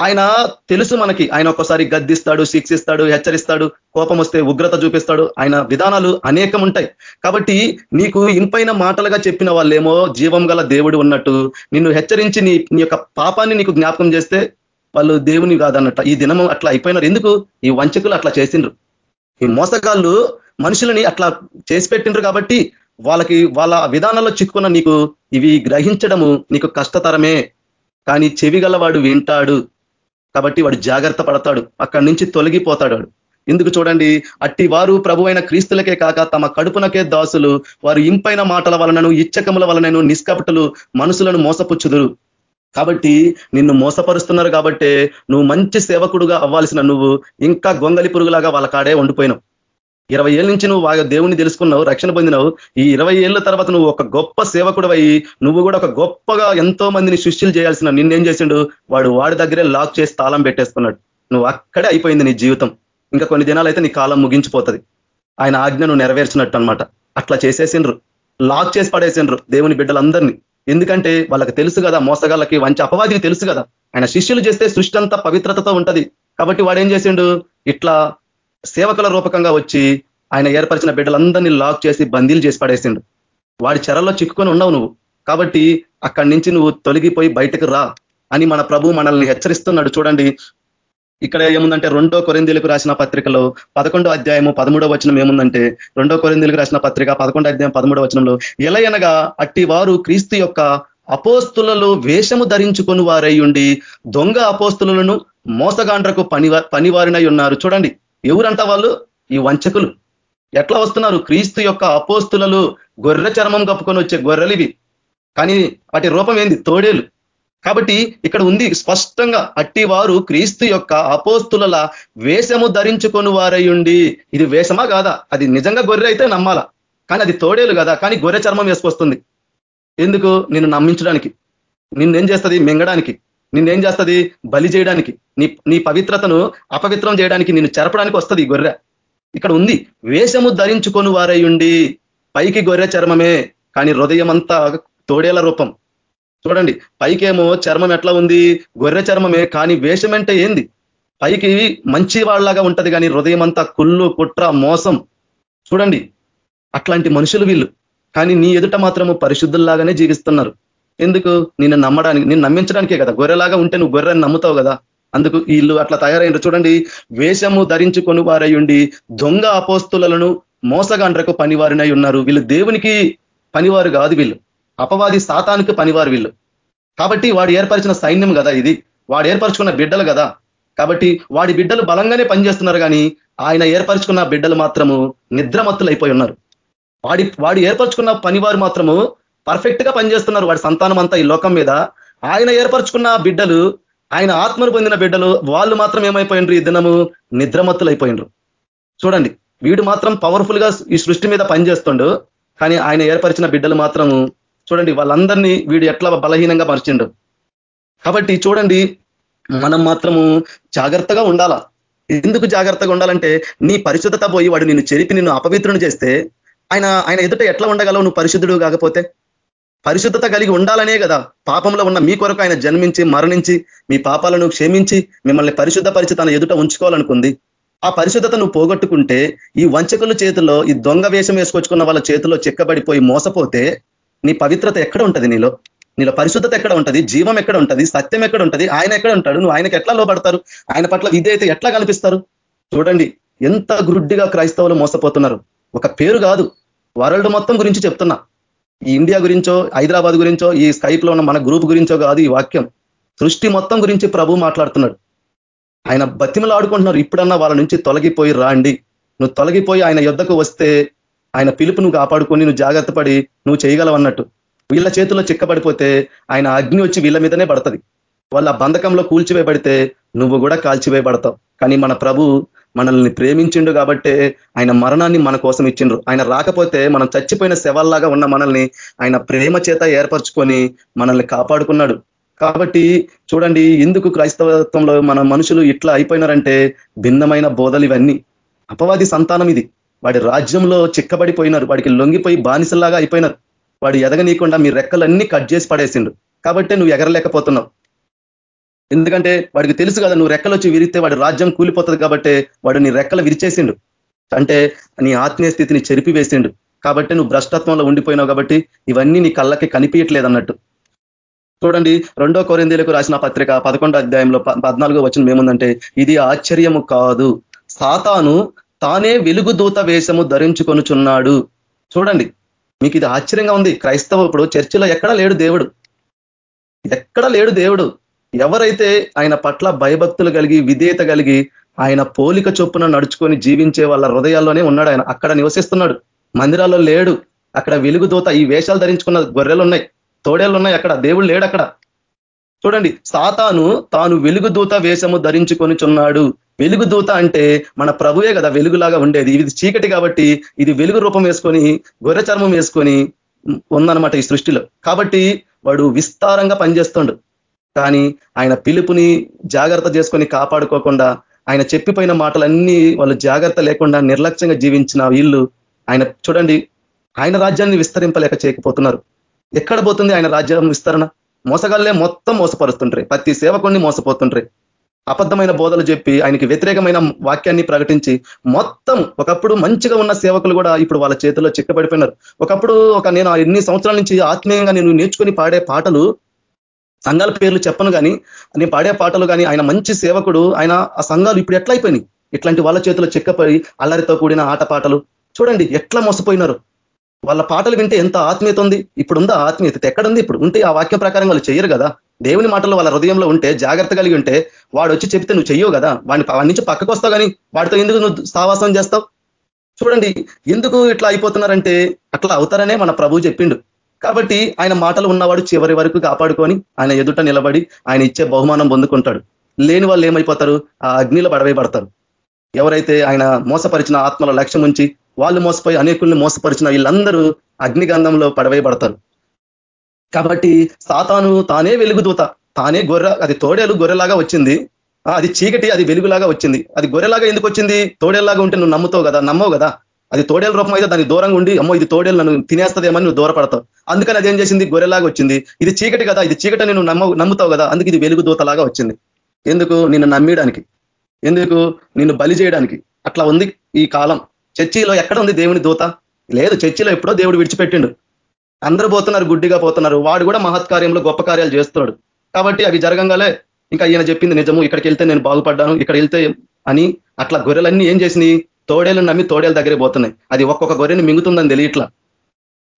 ఆయన తెలుసు మనకి. ఆయన ఒక్కసారి గద్దిస్తాడు శిక్షిస్తాడు హెచ్చరిస్తాడు కోపం వస్తే ఉగ్రత చూపిస్తాడు. ఆయన విధానాలు అనేకం ఉంటాయి కాబట్టి నీకు ఇంపైన మాటలుగా చెప్పిన వాళ్ళేమో జీవం గల దేవుడు ఉన్నట్టు నిన్ను హెచ్చరించి నీ నీ యొక్క పాపాన్ని నీకు జ్ఞాపకం చేస్తే వాళ్ళు దేవుని కాదన్నట్ట. ఈ దినము అట్లా అయిపోయినారు. ఎందుకు? ఈ వంచకులు అట్లా చేసిండ్రు. ఈ మోసగాళ్ళు మనుషులని అట్లా చేసి పెట్టిండ్రు కాబట్టి వాళ్ళకి వాళ్ళ విధానంలో చిక్కున్న నీకు ఇవి గ్రహించడము నీకు కష్టతరమే. కానీ చెవి గలవాడు వింటాడు. కాబట్టి వాడు జాగ్రత్త పడతాడు. అక్కడి నుంచి తొలగిపోతాడు ఎందుకు చూడండి అట్టి వారు ప్రభు క్రీస్తులకే కాక తమ కడుపునకే దాసులు. వారు ఇంపైన మాటల వలనను ఇచ్చకముల వలనను నిష్కపటలు మనసులను మోసపుచ్చుదురు. కాబట్టి నిన్ను మోసపరుస్తున్నారు కాబట్టే నువ్వు మంచి సేవకుడుగా అవ్వాల్సిన నువ్వు ఇంకా గొంగలి పురుగులాగా వాళ్ళ కాడే ఉండిపోయినావు. ఇరవై ఏళ్ళ నుంచి నువ్వు బాగా దేవుని తెలుసుకున్నావు రక్షణ పొందినావు. ఈ ఇరవై ఏళ్ళ తర్వాత నువ్వు ఒక గొప్ప సేవకుడు అయ్యి నువ్వు కూడా ఒక గొప్పగా ఎంతో మందిని సృష్టిలు చేయాల్సిన నిన్నేం చేసిండు? వాడు వాడి దగ్గరే లాక్ చేసి తాళం పెట్టేసుకున్నాడు. నువ్వు అక్కడే అయిపోయింది నీ జీవితం. ఇంకా కొన్ని దినాలు అయితే నీ కాలం ముగించిపోతుంది. ఆయన ఆజ్ఞను నెరవేర్చినట్టు అనమాట అట్లా చేసేసిండ్రు. లాక్ చేసి పడేసిండ్రు దేవుని బిడ్డలందరినీ. ఎందుకంటే వాళ్ళకి తెలుసు కదా మోసగాళ్ళకి మంచి అపవాదికి తెలుసు కదా. ఆయన శిష్యులు చేస్తే సృష్టి అంతా పవిత్రతతో ఉంటది. కాబట్టి వాడు ఏం చేసిండు? ఇట్లా సేవకుల రూపకంగా వచ్చి ఆయన ఏర్పరిచిన బిడ్డలందరినీ లాక్ చేసి బందీలు చేసి పడేసిండు. వాడి చెరల్లో చిక్కుకొని ఉన్నావు నువ్వు. కాబట్టి అక్కడి నుంచి నువ్వు తొలగిపోయి బయటకు రా అని మన ప్రభు మనల్ని హెచ్చరిస్తున్నాడు. చూడండి ఇక్కడ ఏముందంటే రెండో కొరిందీలకు రాసిన పత్రికలో పదకొండో అధ్యాయము పదమూడో వచనం ఏముందంటే రెండో కొరిందీలకు రాసిన పత్రిక పదకొండో అధ్యాయం పదమూడో వచనంలో ఇలయనగా అట్టి వారు క్రీస్తు యొక్క అపోస్తులలో వేషము ధరించుకొని వారై ఉండి దొంగ అపోస్తులను మోసగాండ్రకు పని పనివారినై ఉన్నారు. చూడండి ఎవరంట వాళ్ళు? ఈ వంచకులు. ఎట్లా వస్తున్నారు? క్రీస్తు యొక్క అపోస్తులలు గొర్రె చర్మం కప్పుకొని వచ్చే గొర్రెలు కానీ వాటి రూపం ఏంది? తోడేలు. కాబట్టి ఇక్కడ ఉంది స్పష్టంగా అట్టి వారు క్రీస్తు యొక్క అపోస్తుల వేషము ధరించుకొని వారయ్యుండి ఇది వేషమా కాదా? అది నిజంగా గొర్రె అయితే నమ్మాలా. కానీ అది తోడేలు కదా? కానీ గొర్రె చర్మం వేసుకొస్తుంది. ఎందుకు? నిన్ను నమ్మించడానికి. నిన్నేం చేస్తుంది? మింగడానికి. నిన్నేం చేస్తుంది? బలి చేయడానికి. నీ నీ పవిత్రతను అపవిత్రం చేయడానికి నిన్ను చెరపడానికి వస్తుంది గొర్రె. ఇక్కడ ఉంది. వేషము ధరించుకొని వారయ్యుండి పైకి గొర్రె చర్మమే కానీ హృదయం అంతా తోడేల రూపం. చూడండి పైకేమో చర్మం ఎట్లా ఉంది? గొర్రె చర్మమే కానీ వేషం అంటే ఏంది? పైకి మంచి వాళ్ళలాగా ఉంటది కానీ హృదయం అంతా కుళ్ళు కుట్ర మోసం. చూడండి అట్లాంటి మనుషులు వీళ్ళు. కానీ నీ ఎదుట మాత్రము పరిశుద్ధుల్లాగానే జీవిస్తున్నారు. ఎందుకు? నిన్ను నమ్మడానికి నేను నమ్మించడానికే కదా. గొర్రెలాగా ఉంటే నువ్వు గొర్రెని నమ్ముతావు కదా. అందుకు వీళ్ళు అట్లా తయారైనరు చూడండి వేషము ధరించుకొని వారయ్యుండి దొంగ అపోస్తులను మోసగాండ్రకు పనివారినై ఉన్నారు. వీళ్ళు దేవునికి పనివారు కాదు వీళ్ళు. అపవాది సాతానికి పనివారు వీళ్ళు. కాబట్టి వాడు ఏర్పరిచిన సైన్యం కదా ఇది. వాడు ఏర్పరచుకున్న బిడ్డలు కదా. కాబట్టి వాడి బిడ్డలు బలంగానే పనిచేస్తున్నారు కానీ ఆయన ఏర్పరచుకున్న బిడ్డలు మాత్రము నిద్రమత్తులు అయిపోయి ఉన్నారు. వాడి వాడు ఏర్పరచుకున్న పనివారు మాత్రము పర్ఫెక్ట్గా పనిచేస్తున్నారు వాడి సంతానం అంతా ఈ లోకం మీద. ఆయన ఏర్పరచుకున్న బిడ్డలు ఆయన ఆత్మను పొందిన బిడ్డలు వాళ్ళు మాత్రం ఏమైపోయినరు ఈ దినము నిద్రమత్తులు అయిపోయినరు చూడండి వీడు మాత్రం పవర్ఫుల్గా ఈ సృష్టి మీద పనిచేస్తుండు కానీ ఆయన ఏర్పరిచిన బిడ్డలు మాత్రము చూడండి వాళ్ళందరినీ వీడు ఎట్లా బలహీనంగా మర్చిండు. కాబట్టి చూడండి మనం మాత్రము జాగ్రత్తగా ఉండాలా? ఎందుకు జాగ్రత్తగా ఉండాలంటే నీ పరిశుద్ధత పోయి వాడు నిన్ను చెరిపి నిన్ను అపవిత్రుని చేస్తే ఆయన ఆయన ఎదుట ఎట్లా ఉండగలవు? నువ్వు పరిశుద్ధుడు కాకపోతే? పరిశుద్ధత కలిగి ఉండాలనే కదా. పాపంలో ఉన్న మీ కొరకు ఆయన జన్మించి మరణించి మీ పాపాలను క్షమించి మిమ్మల్ని పరిశుద్ధపరిచి తన ఎదుట ఉంచుకోవాలనుకుంది. ఆ పరిశుద్ధత నువ్వు పోగొట్టుకుంటే ఈ వంచకుల చేతిలో ఈ దొంగ వేషం వేసుకొచ్చుకున్న వాళ్ళ చేతిలో చెక్కబడిపోయి మోసపోతే నీ పవిత్రత ఎక్కడ ఉంటుంది నీలో? నీలో పరిశుద్ధత ఎక్కడ ఉంటుంది? జీవం ఎక్కడ ఉంటుంది? సత్యం ఎక్కడ ఉంటుంది? ఆయన ఎక్కడ ఉంటాడు? నువ్వు ఆయనకి ఎట్లా లోపడతారు ఆయన పట్ల విధేయత ఎట్లా కనిపిస్తారు చూడండి ఎంత గురుడ్డిగా క్రైస్తవులు మోసపోతున్నారు. ఒక పేరు కాదు వరల్డ్ మొత్తం గురించి చెప్తున్నా. ఈ ఇండియా గురించో హైదరాబాద్ గురించో ఈ స్కైప్లో ఉన్న మన గ్రూప్ గురించో కాదు ఈ వాక్యం. సృష్టి మొత్తం గురించి ప్రభు మాట్లాడుతున్నాడు. ఆయన బతిమలు ఆడుకుంటున్నారు ఇప్పుడన్నా వాళ్ళ నుంచి తొలగిపోయి రాండి. నువ్వు తొలగిపోయి ఆయన యుద్ధకు వస్తే ఆయన పిలుపు నువ్వు కాపాడుకొని నువ్వు జాగ్రత్త పడి నువ్వు చేయగలవన్నట్టు వీళ్ళ చేతుల్లో చిక్కబడిపోతే ఆయన అగ్ని వచ్చి వీళ్ళ మీదనే పడుతుంది. వాళ్ళ బంధకంలో కూల్చివేయబడితే నువ్వు కూడా కాల్చివేయబడతావు. కానీ మన ప్రభు మనల్ని ప్రేమించిండు కాబట్టే ఆయన మరణాన్ని మన కోసం ఇచ్చిండ్రు. ఆయన రాకపోతే మనం చచ్చిపోయిన శవాల్లాగా ఉన్న మనల్ని ఆయన ప్రేమ చేత ఏర్పరచుకొని మనల్ని కాపాడుకున్నాడు. కాబట్టి చూడండి ఎందుకు క్రైస్తవత్వంలో మన మనుషులు ఇట్లా అయిపోయినారంటే భిన్నమైన బోధలు ఇవన్నీ. అపవాది సంతానం ఇది. వాడి రాజ్యంలో చిక్కబడిపోయినారు. వాడికి లొంగిపోయి బానిసల్లాగా అయిపోయినారు. వాడు ఎదగనీయకుండా మీ రెక్కలన్నీ కట్ చేసి పడేసిండు. కాబట్టి నువ్వు ఎగరలేకపోతున్నావు. ఎందుకంటే వాడికి తెలుసు కదా నువ్వు రెక్కలు వచ్చి విరిగితే వాడు రాజ్యం కూలిపోతుంది కాబట్టి వాడు నీ రెక్కలు విరిచేసిండు. అంటే నీ ఆత్మీయ స్థితిని చెరిపి వేసిండు కాబట్టి నువ్వు భ్రష్టత్వంలో ఉండిపోయినావు కాబట్టి ఇవన్నీ నీ కళ్ళకి కనిపించట్లేదు అన్నట్టు చూడండి రెండో కొరిందీలకు రాసిన పత్రిక పదకొండో అధ్యాయంలో పద్నాలుగో వచ్చిన ఏముందంటే ఇది ఆశ్చర్యము కాదు. సాతాను తానే వెలుగు దూత వేషము ధరించుకొనుచున్నాడు. చూడండి మీకు ఇది ఆశ్చర్యంగా ఉంది. క్రైస్తవ ఇప్పుడు చర్చిలో ఎక్కడా లేడు దేవుడు? ఎక్కడ లేడు దేవుడు? ఎవరైతే ఆయన పట్ల భయభక్తులు కలిగి విధేయత కలిగి ఆయన పోలిక చొప్పున నడుచుకొని జీవించే వాళ్ళ హృదయాల్లోనే ఉన్నాడు ఆయన. అక్కడ నివసిస్తున్నాడు. మందిరాల్లో లేడు. అక్కడ వెలుగుదూత ఈ వేషాలు ధరించుకున్న గొర్రెలు ఉన్నాయి తోడేళ్ళు ఉన్నాయి అక్కడ. దేవుడు లేడు అక్కడ. చూడండి సాతాను తాను వెలుగుదూత వేషము ధరించుకొని చున్నాడు వెలుగుదూత అంటే మన ప్రభువే కదా వెలుగులాగా ఉండేది. ఇది చీకటి కాబట్టి ఇది వెలుగు రూపం వేసుకొని గొర్రె చర్మం వేసుకొని ఉందనమాట ఈ సృష్టిలో. కాబట్టి వాడు విస్తారంగా పనిచేస్తుండు. కానీ ఆయన పిలుపుని జాగ్రత్త చేసుకొని కాపాడుకోకుండా ఆయన చెప్పిపోయిన మాటలన్నీ వాళ్ళు జాగ్రత్త లేకుండా నిర్లక్ష్యంగా జీవించిన వీళ్ళు ఆయన చూడండి ఆయన రాజ్యాన్ని విస్తరింపలేక చేయకపోతున్నారు. ఎక్కడ పోతుంది ఆయన రాజ్యం విస్తరణ? మోసగాళ్ళే మొత్తం మోసపరుస్తుంటారు ప్రతి సేవకుణ్ణి మోసపోతుంటారు అబద్ధమైన బోధలు చెప్పి ఆయనకి వ్యతిరేకమైన వాక్యాన్ని ప్రకటించి మొత్తం ఒకప్పుడు మంచిగా ఉన్న సేవకులు కూడా ఇప్పుడు వాళ్ళ చేతిలో చిక్కబడిపోయినారు. ఒకప్పుడు ఒక నేను ఎన్ని సంవత్సరాల నుంచి ఆత్మీయంగా నేను నేర్చుకొని పాడే పాటలు సంఘాల పేర్లు చెప్పను కానీ నేను పాడే పాటలు కానీ ఆయన మంచి సేవకుడు ఆయన ఆ సంఘాలు ఇప్పుడు ఎట్లా అయిపోయినాయి? ఇట్లాంటి వాళ్ళ చేతిలో చెక్కపడి అల్లరితో కూడిన ఆట పాటలు. చూడండి ఎట్లా మోసపోయినారు? వాళ్ళ పాటలు వింటే ఎంత ఆత్మీయత ఉంది? ఇప్పుడు ఉందా ఆత్మీయత ఎక్కడుంది ఇప్పుడు? ఉంటే ఆ వాక్యం ప్రకారం వాళ్ళు చేయరు కదా? దేవుని మాటలు వాళ్ళ హృదయంలో ఉంటే జాగ్రత్త కలిగి ఉంటే వాడు వచ్చి చెప్తే నువ్వు చెయ్యవు కదా? వాడిని వాడి నుంచి పక్కకు వస్తావు కానీ వాడితో ఎందుకు నువ్వు సావాసం చేస్తావు? చూడండి ఎందుకు ఇట్లా అయిపోతున్నారంటే అట్లా అవుతారనే మన ప్రభు చెప్పిండు. కాబట్టి ఆయన మాటలు ఉన్నవాడు చివరి వరకు కాపాడుకొని ఆయన ఎదుట నిలబడి ఆయన ఇచ్చే బహుమానం పొందుకుంటాడు. లేని వాళ్ళు ఏమైపోతారు? ఆ అగ్నిలో పడవేయబడతారు. ఎవరైతే ఆయన మోసపరిచిన ఆత్మల లక్ష్యం ఉంచి వాళ్ళు మోసపోయి అనేకుల్ని మోసపరిచిన వీళ్ళందరూ అగ్నిగంధంలో పడవేయబడతారు. కాబట్టి సాతాను తానే వెలుగుదూత తానే గొర్రె అది తోడేలు గొర్రెలాగా వచ్చింది. అది చీకటి అది వెలుగులాగా వచ్చింది. అది గొర్రెలాగా ఎందుకు వచ్చింది? తోడేలాగా ఉంటే నువ్వు నమ్ముతావు కదా నమ్మవు కదా? అది తోడేల రూపం అయితే దాన్ని దూరంగా ఉండి అమ్మో ఇది తోడేలు నన్ను తినేస్తుందేమని నువ్వు దూరపడతావు. అందుకని అదేం చేసింది? గొర్రెలాగా వచ్చింది. ఇది చీకటి కదా ఇది చీకటి నేను నమ్మ నమ్ముతావు కదా అందుకు ఇది వెలుగు దూతలాగా వచ్చింది. ఎందుకు? నిన్ను నమ్మేయడానికి. ఎందుకు? నిన్ను బలి చేయడానికి. అట్లా ఉంది ఈ కాలం. చర్చిలో ఎక్కడ ఉంది దేవుని దూత? లేదు చర్చిలో ఎప్పుడో దేవుడు విడిచిపెట్టిండు. అందరూ పోతున్నారు గుడ్డిగా పోతున్నారు. వాడు కూడా మహత్కార్యంలో గొప్ప కార్యాలు చేస్తున్నాడు. కాబట్టి అవి జరగంగానే ఇంకా ఈయన చెప్పింది నిజము. ఇక్కడికి వెళ్తే నేను బాగుపడ్డాను. ఇక్కడ వెళ్తే అని అట్లా గొర్రెలన్నీ ఏం చేసినాయి? తోడేలు నమ్మి తోడేల దగ్గరే పోతున్నాయి. అది ఒక్కొక్క గొర్రెని మింగుతుందని తెలియట్లా?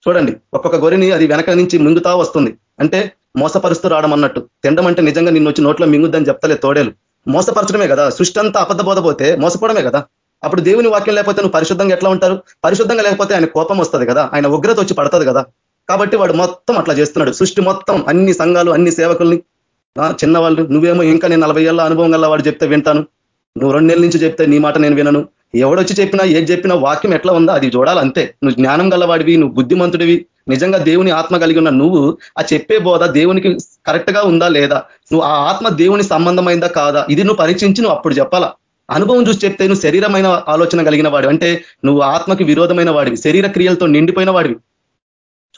చూడండి ఒక్కొక్క గొర్రెని అది వెనక నుంచి మింగుతా వస్తుంది. అంటే మోసపరుస్తూ రావడం అన్నట్టు. తినడం అంటే నిజంగా నిన్ను వచ్చి నోట్లో మింగుద్దని చెప్తలే తోడేలు మోసపరచడమే కదా? సృష్టి అంతా అబద్ధబోధపోతే మోసపోవడమే కదా? అప్పుడు దేవుని వాక్యం లేకపోతే నువ్వు పరిశుద్ధంగా ఎట్లా ఉంటారు? పరిశుద్ధంగా లేకపోతే ఆయన కోపం వస్తుంది కదా? ఆయన ఉగ్రత వచ్చి పడుతుంది కదా? కాబట్టి వాడు మొత్తం అట్లా చేస్తున్నాడు. సృష్టి మొత్తం అన్ని సంఘాలు అన్ని సేవకుల్ని. చిన్నవాళ్ళు నువ్వేమో ఇంకా నేను నలభై ఏళ్ళ అనుభవం గల వాడు చెప్తే వింటాను. నువ్వు రెండు నెలల నుంచి చెప్తే నీ మాట నేను వినను. ఎవడొచ్చి చెప్పినా ఏం చెప్పినా వాక్యం ఎట్లా ఉందో? అది చూడాలి అంతే. నువ్వు జ్ఞానం గలవాడివి నువ్వు బుద్ధిమంతుడివి నిజంగా దేవుని ఆత్మ కలిగి ఉన్న నువ్వు ఆ చెప్పే బోధ దేవునికి కరెక్ట్గా ఉందా లేదా? నువ్వు ఆ ఆత్మ దేవుని సంబంధమైందా కాదా? ఇది నువ్వు పరీక్షించి నువ్వు అప్పుడు చెప్పాలా? అనుభవం చూసి చెప్తే నువ్వు శరీరమైన ఆలోచన కలిగిన వాడు అంటే నువ్వు ఆత్మకి విరోధమైన వాడివి. శరీర క్రియలతో నిండిపోయిన వాడివి.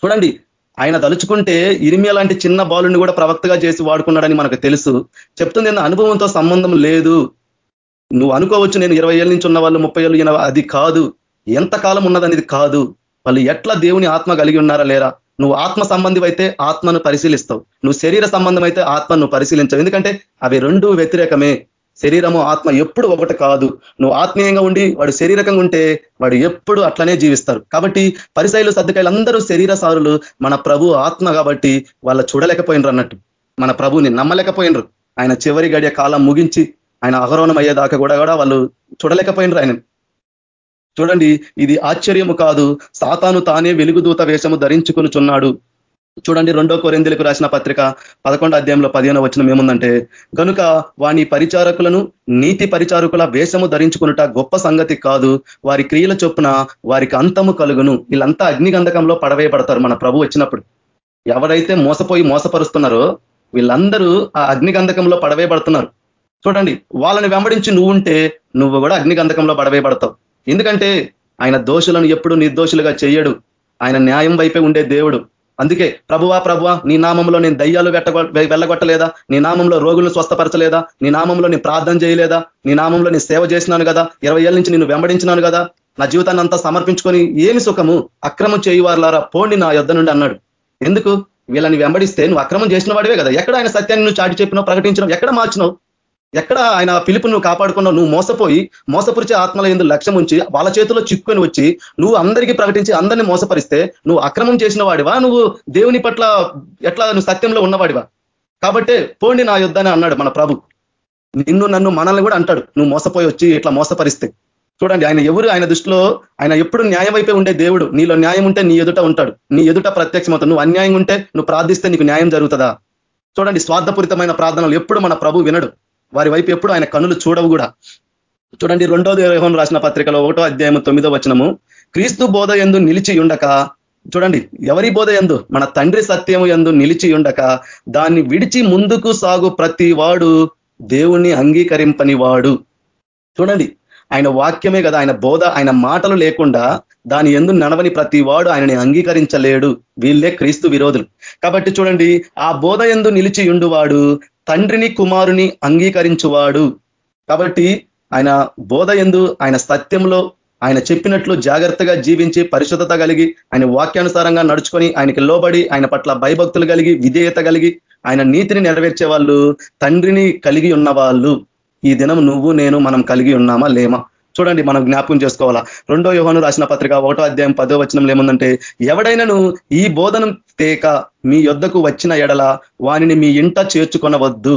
చూడండి ఆయన తలుచుకుంటే ఇరిమియ లాంటి చిన్న బాలుని కూడా ప్రవక్తగా చేసి వాడుకున్నాడని మనకు తెలుసు. చెప్తుంది అనుభవంతో సంబంధం లేదు. నువ్వు అనుకోవచ్చు నేను ఇరవై ఏళ్ళ నుంచి ఉన్న వాళ్ళు ముప్పై ఏళ్ళు అది కాదు. ఎంతకాలం ఉన్నదనేది కాదు. వాళ్ళు ఎట్లా దేవుని ఆత్మ కలిగి ఉన్నారా లేరా? నువ్వు ఆత్మ సంబంధం అయితే ఆత్మను పరిశీలిస్తావు. నువ్వు శరీర సంబంధం అయితే ఆత్మను పరిశీలించవు. ఎందుకంటే అవి రెండు వ్యతిరేకమే. శరీరము ఆత్మ ఎప్పుడు ఒకటి కాదు. నువ్వు ఆత్మీయంగా ఉండి వాడు శరీరకంగా ఉంటే వాడు ఎప్పుడు అట్లనే జీవిస్తారు. కాబట్టి పరిశైలు సర్దుకాయలు అందరూ శరీర సారులు మన ప్రభు ఆత్మ కాబట్టి వాళ్ళ చూడలేకపోయినరు అన్నట్టు. మన ప్రభుని నమ్మలేకపోయినరు. ఆయన చివరి గడియ కాలం ముగించి ఆయన అహరోణం అయ్యేదాకా కూడా కూడా వాళ్ళు చూడలేకపోయినరు ఆయన. చూడండి ఇది ఆశ్చర్యము కాదు. సాతాను తానే వెలుగుదూత వేషము ధరించుకునిచున్నాడు. చూడండి రెండో కొరెందులకు రాసిన పత్రిక పదకొండో అధ్యాయంలో పదిహేను వచ్చిన ఏముందంటే కనుక వాని పరిచారకులను నీతి పరిచారకుల వేషము ధరించుకునుట గొప్ప సంగతి కాదు. వారి క్రియల చొప్పున వారికి అంతము కలుగును. వీళ్ళంతా అగ్నిగంధకంలో పడవేయబడతారు మన ప్రభు వచ్చినప్పుడు. ఎవరైతే మోసపోయి మోసపరుస్తున్నారో వీళ్ళందరూ ఆ అగ్నిగంధకంలో పడవేయబడుతున్నారు. చూడండి వాళ్ళని వెంబడించి నువ్వు ఉంటే నువ్వు కూడా అగ్నిగంధకంలో పడవేయబడతావు. ఎందుకంటే ఆయన దోషులను ఎప్పుడు నిర్దోషులుగా చేయడు. ఆయన న్యాయం వైపే ఉండే దేవుడు. అందుకే ప్రభువా ప్రభువా నీ నామంలో నేను దయ్యాలు వెట్ట వెళ్ళగొట్టలేదా? నీ నామంలో రోగులను స్వస్థపరచలేదా? నీ నామంలో నేను ప్రార్థన చేయలేదా? నీ నామంలో నేను సేవ చేసినాను కదా? ఇరవై ఏళ్ళ నుంచి నేను వెంబడించినాను కదా? నా జీవితాన్ని అంతా సమర్పించుకొని ఏమి సుఖము? అక్రమం చేయువారులారా పోండి నా యుద్ధ నుండి అన్నాడు. ఎందుకు? వీళ్ళని వెంబడిస్తే నువ్వు అక్రమం చేసిన వాడివే కదా. ఎక్కడ ఆయన సత్యాన్ని నువ్వు చాటి చెప్పినావు ప్రకటించినావు? ఎక్కడ మార్చినావు? ఎక్కడ ఆయన పిలుపు నువ్వు కాపాడుకున్నావు? నువ్వు మోసపోయి మోసపరిచే ఆత్మల ఎందు లక్ష్యం ఉంచి వాళ్ళ చేతిలో చిక్కుని వచ్చి నువ్వు అందరికీ ప్రకటించి అందరినీ మోసపరిస్తే నువ్వు అక్రమం చేసిన వాడివా? నువ్వు దేవుని పట్ల ఎట్లా నువ్వు సత్యంలో ఉన్నవాడివా? కాబట్టి పోండి నా యుద్ధాన్ని అన్నాడు మన ప్రభు. నిన్ను నన్ను మనల్ని కూడా అంటాడు. నువ్వు మోసపోయి వచ్చి ఇట్లా మోసపరిస్తే. చూడండి ఆయన ఎవరు? ఆయన దృష్టిలో ఆయన ఎప్పుడు న్యాయం వైపే ఉండే దేవుడు. నీలో న్యాయం ఉంటే నీ ఎదుట ఉంటాడు. నీ ఎదుట ప్రత్యక్షమవుతాడు. నువ్వు అన్యాయం ఉంటే నువ్వు ప్రార్థిస్తే నీకు న్యాయం జరుగుతుందా? చూడండి స్వార్థపూరితమైన ప్రార్థనలు ఎప్పుడు మన ప్రభు వినడు. వారి వైపు ఎప్పుడు ఆయన కనులు చూడవు కూడా. చూడండి రెండో దేహం రాసిన పత్రికలో ఒకటో అధ్యాయం తొమ్మిదో వచనము. క్రీస్తు బోధ ఎందు నిలిచి ఉండక చూడండి ఎవరి బోధ ఎందు మన తండ్రి సత్యము ఎందు నిలిచి ఉండక దాన్ని విడిచి ముందుకు సాగు ప్రతి వాడు దేవుణ్ణి అంగీకరింపని వాడు చూడండి ఆయన వాక్యమే కదా ఆయన బోధ ఆయన మాటలు లేకుండా దాని ఎందు నడవని ప్రతి వాడు ఆయనని అంగీకరించలేడు. వీళ్ళే క్రీస్తు విరోధులు. కాబట్టి చూడండి ఆ బోధ ఎందు నిలిచి ఉండువాడు తండ్రిని కుమారుని అంగీకరించువాడు. కాబట్టి ఆయన బోధ ఎందు ఆయన సత్యంలో ఆయన చెప్పినట్లు జాగ్రత్తగా జీవించి పరిశుద్ధత కలిగి ఆయన వాక్యానుసారంగా నడుచుకొని ఆయనకి లోబడి ఆయన పట్ల భయభక్తులు కలిగి విధేయత కలిగి ఆయన నీతిని నెరవేర్చే వాళ్ళు తండ్రిని కలిగి ఉన్న వాళ్ళు ఈ దినం నువ్వు నేను మనం కలిగి ఉన్నామా లేమా? చూడండి మనం జ్ఞాపకం చేసుకోవాలా. రెండో యోహను రాసిన పత్రిక ఒకటో అధ్యాయం పదో వచనంలో ఏముందంటే ఎవడైనాను ఈ బోధనం తేక మీ యొద్దకు వచ్చిన ఎడల వానిని మీ ఇంట చేర్చుకొనవద్దు.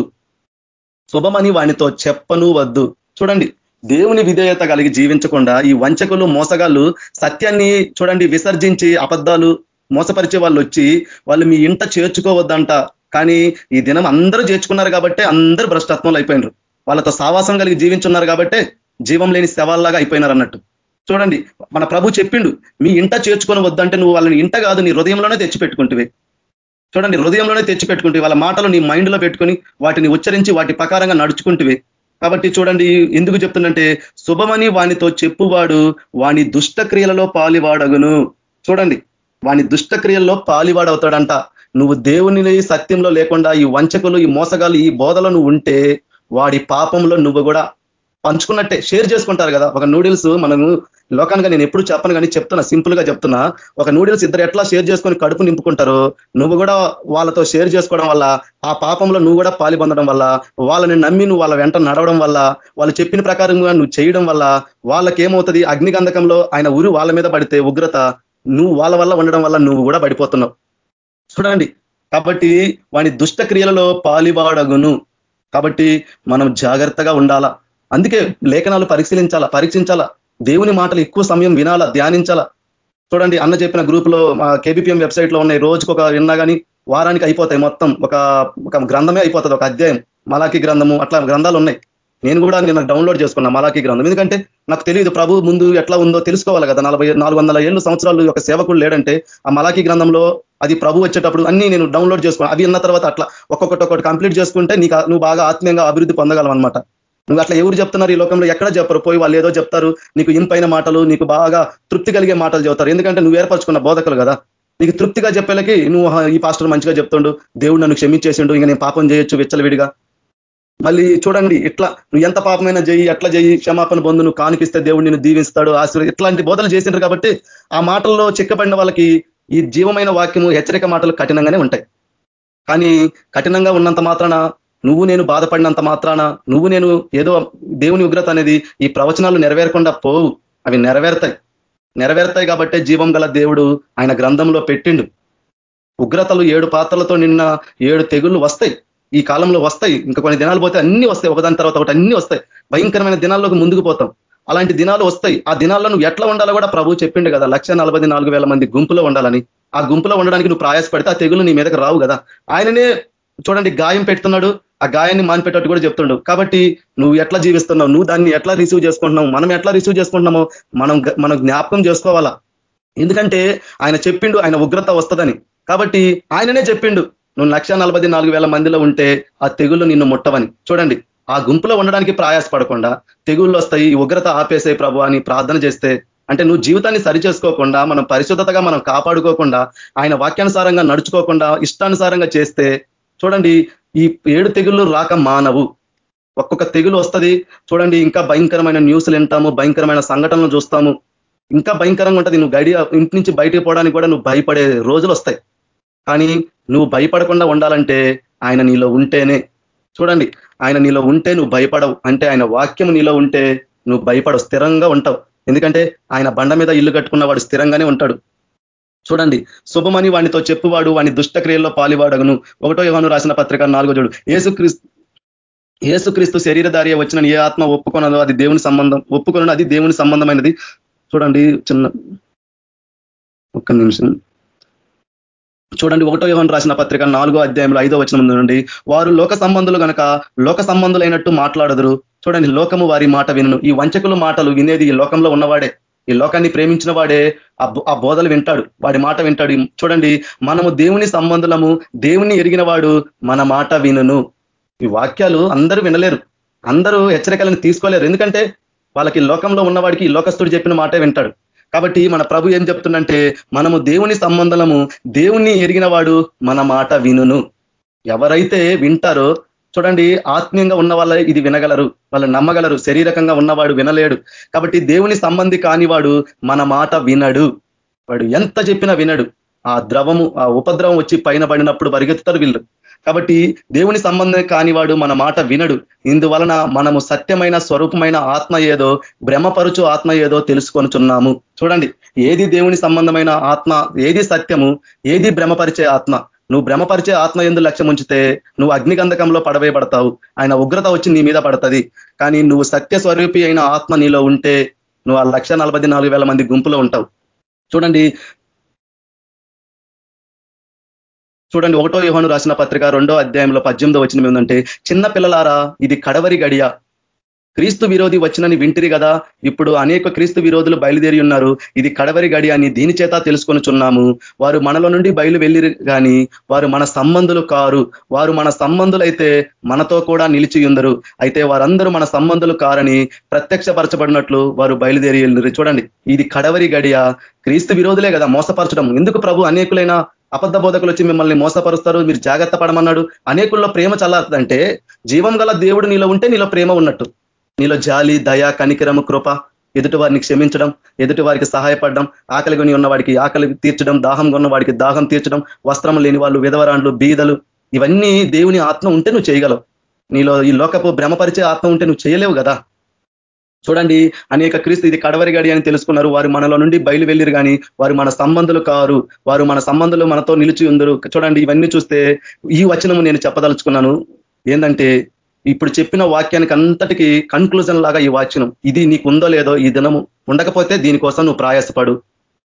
శుభమని వానితో చెప్పను వద్దు. చూడండి దేవుని విధేయత కలిగి జీవించకుండా ఈ వంచకులు మోసగాళ్ళు సత్యాన్ని చూడండి విసర్జించి అబద్ధాలు మోసపరిచే వాళ్ళు వచ్చి వాళ్ళు మీ ఇంట చేర్చుకోవద్దంట. కానీ ఈ దినం అందరూ చేర్చుకున్నారు కాబట్టి అందరూ భ్రష్టత్వంలో అయిపోయినారు. వాళ్ళతో సావాసం కలిగి జీవించున్నారు కాబట్టే జీవం లేని శవాల్లాగా అయిపోయినారు అన్నట్టు చూడండి మన ప్రభు చెప్పిండు మీ ఇంట చేర్చుకొని వద్దంటే నువ్వు వాళ్ళని ఇంట కాదు నీ హృదయంలోనే తెచ్చిపెట్టుకుంటువి. చూడండి హృదయంలోనే తెచ్చిపెట్టుకుంటే వాళ్ళ మాటలు నీ మైండ్లో పెట్టుకొని వాటిని ఉచ్చరించి వాటి ప్రకారంగా నడుచుకుంటువి. కాబట్టి చూడండి ఎందుకు చెప్తుందంటే శుభమని వానితో చెప్పువాడు వాని దుష్టక్రియలలో పాలివాడగును. చూడండి వాని దుష్టక్రియల్లో పాలివాడవుతాడంట. నువ్వు దేవుని సత్యంలో లేకుండా ఈ వంచకులు ఈ మోసగాలు ఈ బోధలను ఉంటే వాడి పాపంలో నువ్వు కూడా పంచుకున్నట్టే షేర్ చేసుకుంటారు కదా. ఒక నూడిల్స్ మనము లోకానికి నేను ఎప్పుడు చెప్పను కానీ చెప్తున్నా సింపుల్గా చెప్తున్నా. ఒక నూడిల్స్ ఇద్దరు ఎట్లా షేర్ చేసుకొని కడుపు నింపుకుంటారో? నువ్వు కూడా వాళ్ళతో షేర్ చేసుకోవడం వల్ల ఆ పాపంలో నువ్వు కూడా పాలి పొందడం వల్ల వాళ్ళని నమ్మి నువ్వు వాళ్ళ వెంట నడవడం వల్ల వాళ్ళు చెప్పిన ప్రకారంగా నువ్వు చేయడం వల్ల వాళ్ళకి ఏమవుతుంది అగ్నిగంధకంలో ఆయన ఊరు వాళ్ళ మీద పడితే ఉగ్రత నువ్వు వాళ్ళ వల్ల ఉండడం వల్ల నువ్వు కూడా పడిపోతున్నావు. చూడండి. కాబట్టి వాని దుష్ట క్రియలలో పాలివాడగును. కాబట్టి మనం జాగ్రత్తగా ఉండాలా. అందుకే లేఖనాలు పరిశీలించాలా పరీక్షించాలా? దేవుని మాటలు ఎక్కువ సమయం వినాలా ధ్యానించాలా? చూడండి అన్న చెప్పిన గ్రూప్లో కేబిపిఎం వెబ్సైట్లో ఉన్నాయి. రోజుకు ఒక విన్నా కానీ వారానికి అయిపోతాయి మొత్తం. ఒక ఒక గ్రంథమే అయిపోతుంది ఒక అధ్యాయం. మలాఖీ గ్రంథము అట్లా గ్రంథాలు ఉన్నాయి. నేను కూడా నేను డౌన్లోడ్ చేసుకున్నా మలాఖీ గ్రంథం. ఎందుకంటే నాకు తెలియదు ప్రభు ముందు ఎట్లా ఉందో తెలుసుకోవాలి కదా. నలభై నాలుగు వందల ఏళ్ళు సంవత్సరాలు ఒక సేవకుడు లేడంటే ఆ మలాఖీ గ్రంథంలో అది ప్రభు వచ్చేటప్పుడు అన్ని నేను డౌన్లోడ్ చేసుకున్నాను అవి ఉన్న తర్వాత అట్లా ఒక్కొక్కటి ఒక్కటి కంప్లీట్ చేసుకుంటే నీకు నువ్వు బాగా ఆత్మీయంగా అభివృద్ధి పొందగలం అనమాట నువ్వు అట్లా ఎవరు చెప్తున్నారు ఈ లోకంలో? ఎక్కడ చెప్పరు? పోయి వాళ్ళు ఏదో చెప్తారు నీకు ఇంపైన మాటలు నీకు బాగా తృప్తి కలిగే మాటలు చెబుతారు. ఎందుకంటే నువ్వు ఏర్పరచుకున్న బోధకులు కదా. నీకు తృప్తిగా చెప్పేలకి నువ్వు ఈ పాస్టర్ మంచిగా చెప్తుండు దేవుడు నన్ను క్షమించేసిండు ఇంకా నేను పాపం చేయొచ్చు విచ్చలవిడిగా. మళ్ళీ చూడండి ఇట్లా నువ్వు ఎంత పాపమైనా చేయి ఎట్లా చేయి క్షమాపణ పొందు నువ్వు కానిపిస్తే దేవుడు నిన్ను దీవిస్తాడు ఆశీర్వ ఇట్లాంటి బోధలు చేసిండ్రు కాబట్టి ఆ మాటల్లో చిక్కబడిన వాళ్ళకి ఈ జీవమైన వాక్యము హెచ్చరిక మాటలు కఠినంగానే ఉంటాయి. కానీ కఠినంగా ఉన్నంత మాత్రాన నువ్వు నేను బాధపడినంత మాత్రాన నువ్వు నేను ఏదో దేవుని ఉగ్రత అనేది ఈ ప్రవచనాలు నెరవేరకుండా పోవు. అవి నెరవేరుతాయి. నెరవేరుతాయి కాబట్టే జీవం గల దేవుడు ఆయన గ్రంథంలో పెట్టిండు. ఉగ్రతలు ఏడు పాత్రలతో నిన్న ఏడు తెగుళ్ళు వస్తాయి. ఈ కాలంలో వస్తాయి. ఇంకా కొన్ని దినాలు పోతే అన్ని వస్తాయి. ఒకదాని తర్వాత ఒకటి అన్ని వస్తాయి. భయంకరమైన దినాల్లోకి ముందుకు పోతాం. అలాంటి దినాలు వస్తాయి. ఆ దినాల్లో నువ్వు ఎట్లా ఉండాలో కూడా ప్రభు చెప్పిండు కదా. లక్ష మంది గుంపులో ఉండాలని. ఆ గుంపులో ఉండడానికి నువ్వు ప్రయాసపడితే ఆ తెగులు నీ మీదకి రావు కదా. ఆయననే చూడండి గాయం పెడుతున్నాడు. ఆ గాయాన్ని మానిపెట్టట్టు కూడా చెప్తుండు. కాబట్టి నువ్వు ఎట్లా జీవిస్తున్నావు? నువ్వు దాన్ని ఎట్లా రిసీవ్ చేసుకుంటున్నావు? మనం ఎట్లా రిసీవ్ చేసుకుంటున్నామో మనం మనం జ్ఞాపకం చేసుకోవాలా? ఎందుకంటే ఆయన చెప్పిండు ఆయన ఉగ్రత వస్తుందని. కాబట్టి ఆయననే చెప్పిండు నువ్వు లక్ష మందిలో ఉంటే ఆ తెగుళ్ళు నిన్ను ముట్టవని. చూడండి ఆ గుంపులో ఉండడానికి ప్రయాసపడకుండా తెగుళ్ళు వస్తాయి ఉగ్రత ఆపేసే ప్రభు అని ప్రార్థన చేస్తే అంటే నువ్వు జీవితాన్ని సరి చేసుకోకుండా మనం పరిశుద్ధతగా మనం కాపాడుకోకుండా ఆయన వాక్యానుసారంగా నడుచుకోకుండా ఇష్టానుసారంగా చేస్తే చూడండి ఈ ఏడు తెగుళ్ళు రాక మానవు. ఒక్కొక్క తెగులు వస్తుంది. చూడండి ఇంకా భయంకరమైన న్యూస్లు వింటాము భయంకరమైన సంఘటనలు చూస్తాము. ఇంకా భయంకరంగా ఉంటుంది. నువ్వు గడి ఇంటి నుంచి బయటకు పోవడానికి కూడా నువ్వు భయపడే రోజులు వస్తాయి. కానీ నువ్వు భయపడకుండా ఉండాలంటే ఆయన నీలో ఉంటేనే. చూడండి ఆయన నీలో ఉంటే నువ్వు భయపడవు. అంటే ఆయన వాక్యం నీలో ఉంటే నువ్వు భయపడవు స్థిరంగా ఉంటావు. ఎందుకంటే ఆయన బండ మీద ఇల్లు కట్టుకున్న వాడు స్థిరంగానే ఉంటాడు. చూడండి శుభమని వానితో చెప్పువాడు వాని దుష్టక్రియల్లో పాలివాడగను. ఒకటో యోహాను రాసిన పత్రిక నాలుగో చూడు. ఏసుక్రీస్తు ఏసుక్రీస్తు శరీరధార్య వచ్చిన ఏ ఆత్మ ఒప్పుకొనదో అది దేవుని సంబంధం ఒప్పుకొనడం అది దేవుని సంబంధమైనది. చూడండి చిన్న ఒక్క నిమిషం. చూడండి ఒకటో యోహన్ రాసిన పత్రిక నాలుగో అధ్యాయంలో ఐదో వచ్చిన నుండి వారు లోక సంబంధులు కనుక లోక సంబంధులైనట్టు మాట్లాడదురు. చూడండి లోకము వారి మాట వినను. ఈ వంచకుల మాటలు వినేది ఈ లోకంలో ఉన్నవాడే. ఈ లోకాన్ని ప్రేమించిన వాడే ఆ బోధలు వింటాడు వాడి మాట వింటాడు. చూడండి మనము దేవుని సంబంధులము దేవుని ఎరిగిన వాడు మన మాట వినును. ఈ వాక్యాలు అందరూ వినలేరు. అందరూ హెచ్చరికలను తీసుకోలేరు. ఎందుకంటే వాళ్ళకి లోకంలో ఉన్నవాడికి లోకస్తుడు చెప్పిన మాటే వింటాడు. కాబట్టి మన ప్రభు ఏం చెప్తుందంటే మనము దేవుని సంబంధము దేవుణ్ణి ఎరిగిన వాడు మన మాట వినును. ఎవరైతే వింటారో చూడండి ఆత్మీయంగా ఉన్న వాళ్ళ ఇది వినగలరు వాళ్ళు నమ్మగలరు శరీరకంగా ఉన్నవాడు వినలేడు. కాబట్టి దేవుని సంబంధి కానివాడు మన మాట వినడు. వాడు ఎంత చెప్పినా వినడు. ఆ ద్రవము ఆ ఉపద్రవం వచ్చి పైన పడినప్పుడు పరిగెత్తుతారు వీళ్ళు. కాబట్టి దేవుని సంబంధం కానివాడు మన మాట వినడు. ఇందువలన మనము సత్యమైన స్వరూపమైన ఆత్మ ఏదో భ్రమపరుచు ఆత్మ ఏదో తెలుసుకొనుచున్నాము. చూడండి ఏది దేవుని సంబంధమైన ఆత్మ ఏది సత్యము ఏది భ్రమపరిచే ఆత్మ? నువ్వు భ్రమపరిచే ఆత్మ ఎందు లక్ష్యం ఉంచితే నువ్వు అగ్నిగంధకంలో పడవేయబడతావు. ఆయన ఉగ్రత వచ్చి నీ మీద పడుతుంది. కానీ నువ్వు సత్య స్వరూపి అయిన ఆత్మ నీలో ఉంటే నువ్వు ఆ లక్ష మంది గుంపులో ఉంటావు. చూడండి. చూడండి ఒకటో యోహను రాసిన పత్రిక రెండో అధ్యాయంలో పద్దెనిమిదో వచ్చిన ఏంటంటే చిన్న పిల్లలారా ఇది కడవరి గడియ. క్రీస్తు విరోధి వచ్చినని వింటిరి కదా ఇప్పుడు అనేక క్రీస్తు విరోధులు బయలుదేరి ఉన్నారు. ఇది కడవరి గడి అని దీని చేత తెలుసుకొనిచున్నాము వారు మనలో నుండి బయలు వెళ్ళిరు కానీ వారు మన సంబంధులు కారు. వారు మన సంబంధులైతే మనతో కూడా నిలిచి ఉందరు. అయితే వారందరూ మన సంబంధులు కారని ప్రత్యక్షపరచబడినట్లు వారు బయలుదేరి వెళ్ళరు. చూడండి ఇది కడవరి గడియ. క్రీస్తు విరోధులే కదా మోసపరచడం. ఎందుకు ప్రభు అనేకులైన అబద్ధ బోధకులు వచ్చి మిమ్మల్ని మోసపరుస్తారు? మీరు జాగ్రత్త పడమన్నాడు. అనేకుల్లో ప్రేమ చల్లారుతుందంటే జీవం గల దేవుడు నీలో ఉంటే నీలో ప్రేమ ఉన్నట్టు. నీలో జాలి దయ కనికరము కృప ఎదుటి వారిని క్షమించడం ఎదుటి వారికి సహాయపడడం ఆకలి కొని ఉన్న వాడికి ఆకలి తీర్చడం దాహం కొన్న వాడికి దాహం తీర్చడం వస్త్రం లేని వాళ్ళు విధవరాండ్లు బీదలు ఇవన్నీ దేవుని ఆత్మ ఉంటే నువ్వు చేయగలవు. నీలో ఈ లోకపు భ్రమపరిచే ఆత్మ ఉంటే నువ్వు చేయలేవు కదా. చూడండి అనేక క్రీస్తు ఇది కడవరి గడి అని తెలుసుకున్నారు. వారు మనలో నుండి బయలు వెళ్ళిరు కానీ వారు మన సంబంధులు కారు. వారు మన సంబంధులు మనతో నిలిచి ఉందరు. చూడండి ఇవన్నీ చూస్తే ఈ వచనము నేను చెప్పదలుచుకున్నాను. ఏంటంటే ఇప్పుడు చెప్పిన వాక్యానికి అంతటికి కన్క్లూజన్ లాగా ఈ వాక్యం ఇది నీకు ఉందో లేదో ఈ దినము ఉండకపోతే దీనికోసం నువ్వు ప్రయాసపడు.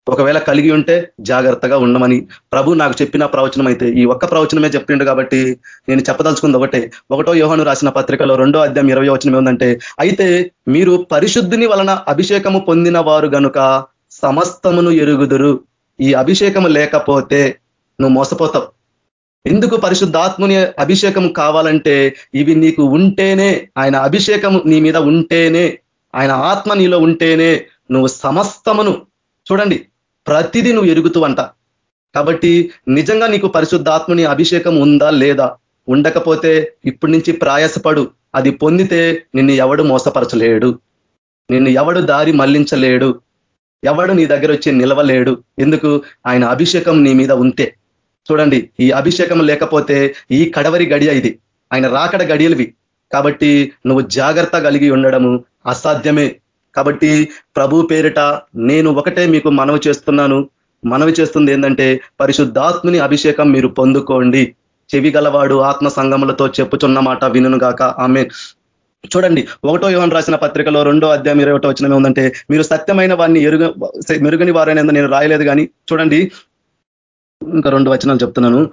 ఒకవేళ కలిగి ఉంటే జాగ్రత్తగా ఉండమని. ప్రభు నాకు చెప్పిన ప్రవచనం అయితే ఈ ఒక్క ప్రవచనమే చెప్పిండు కాబట్టి నేను చెప్పదలుచుకుంది ఒకటే. ఒకటో యోహను రాసిన పత్రికలో రెండో అధ్యాయం ఇరవై వచనం ఏముందంటే అయితే మీరు పరిశుద్ధిని వలన అభిషేకము పొందిన వారు గనుక సమస్తమును ఎరుగుదురు. ఈ అభిషేకము లేకపోతే నువ్వు మోసపోతావు. ఎందుకు పరిశుద్ధాత్ముని అభిషేకం కావాలంటే ఇవి నీకు ఉంటేనే ఆయన అభిషేకం నీ మీద ఉంటేనే ఆయన ఆత్మ నీలో ఉంటేనే నువ్వు సమస్తమును చూడండి ప్రతిదీ నువ్వు ఎరుగుతూ అంట. కాబట్టి నిజంగా నీకు పరిశుద్ధాత్మని అభిషేకం ఉందా లేదా? ఉండకపోతే ఇప్పటి నుంచి ప్రయాసపడు. అది పొందితే నిన్ను ఎవడు మోసపరచలేడు. నిన్ను ఎవడు దారి మళ్ళించలేడు. ఎవడు నీ దగ్గర వచ్చి నిలవలేడు. ఎందుకు? ఆయన అభిషేకం నీ మీద ఉంటే. చూడండి ఈ అభిషేకం లేకపోతే ఈ కడవరి గడియ ఇది. ఆయన రాకడ గడియలవి. కాబట్టి నువ్వు జాగ్రత్త కలిగి ఉండడము అసాధ్యమే. కాబట్టి ప్రభు పేరిట నేను ఒకటే మీకు మనవి చేస్తున్నాను. మనవి చేస్తుంది ఏంటంటే పరిశుద్ధాత్మని అభిషేకం మీరు పొందుకోండి. చెవి గలవాడు ఆత్మ సంగములతో చెప్పుచున్న మాట వినును గాక. ఆమె చూడండి ఒకటో యోహన్ రాసిన పత్రికలో రెండో అధ్యాయం ఇరవై ఒకటో వచ్చిన ఉందంటే మీరు సత్యమైన వారిని ఎరుగ మెరుగని వారైనా నేను రాయలేదు కానీ చూడండి ఇంకా రెండు వచనాలు చెప్తున్నాను.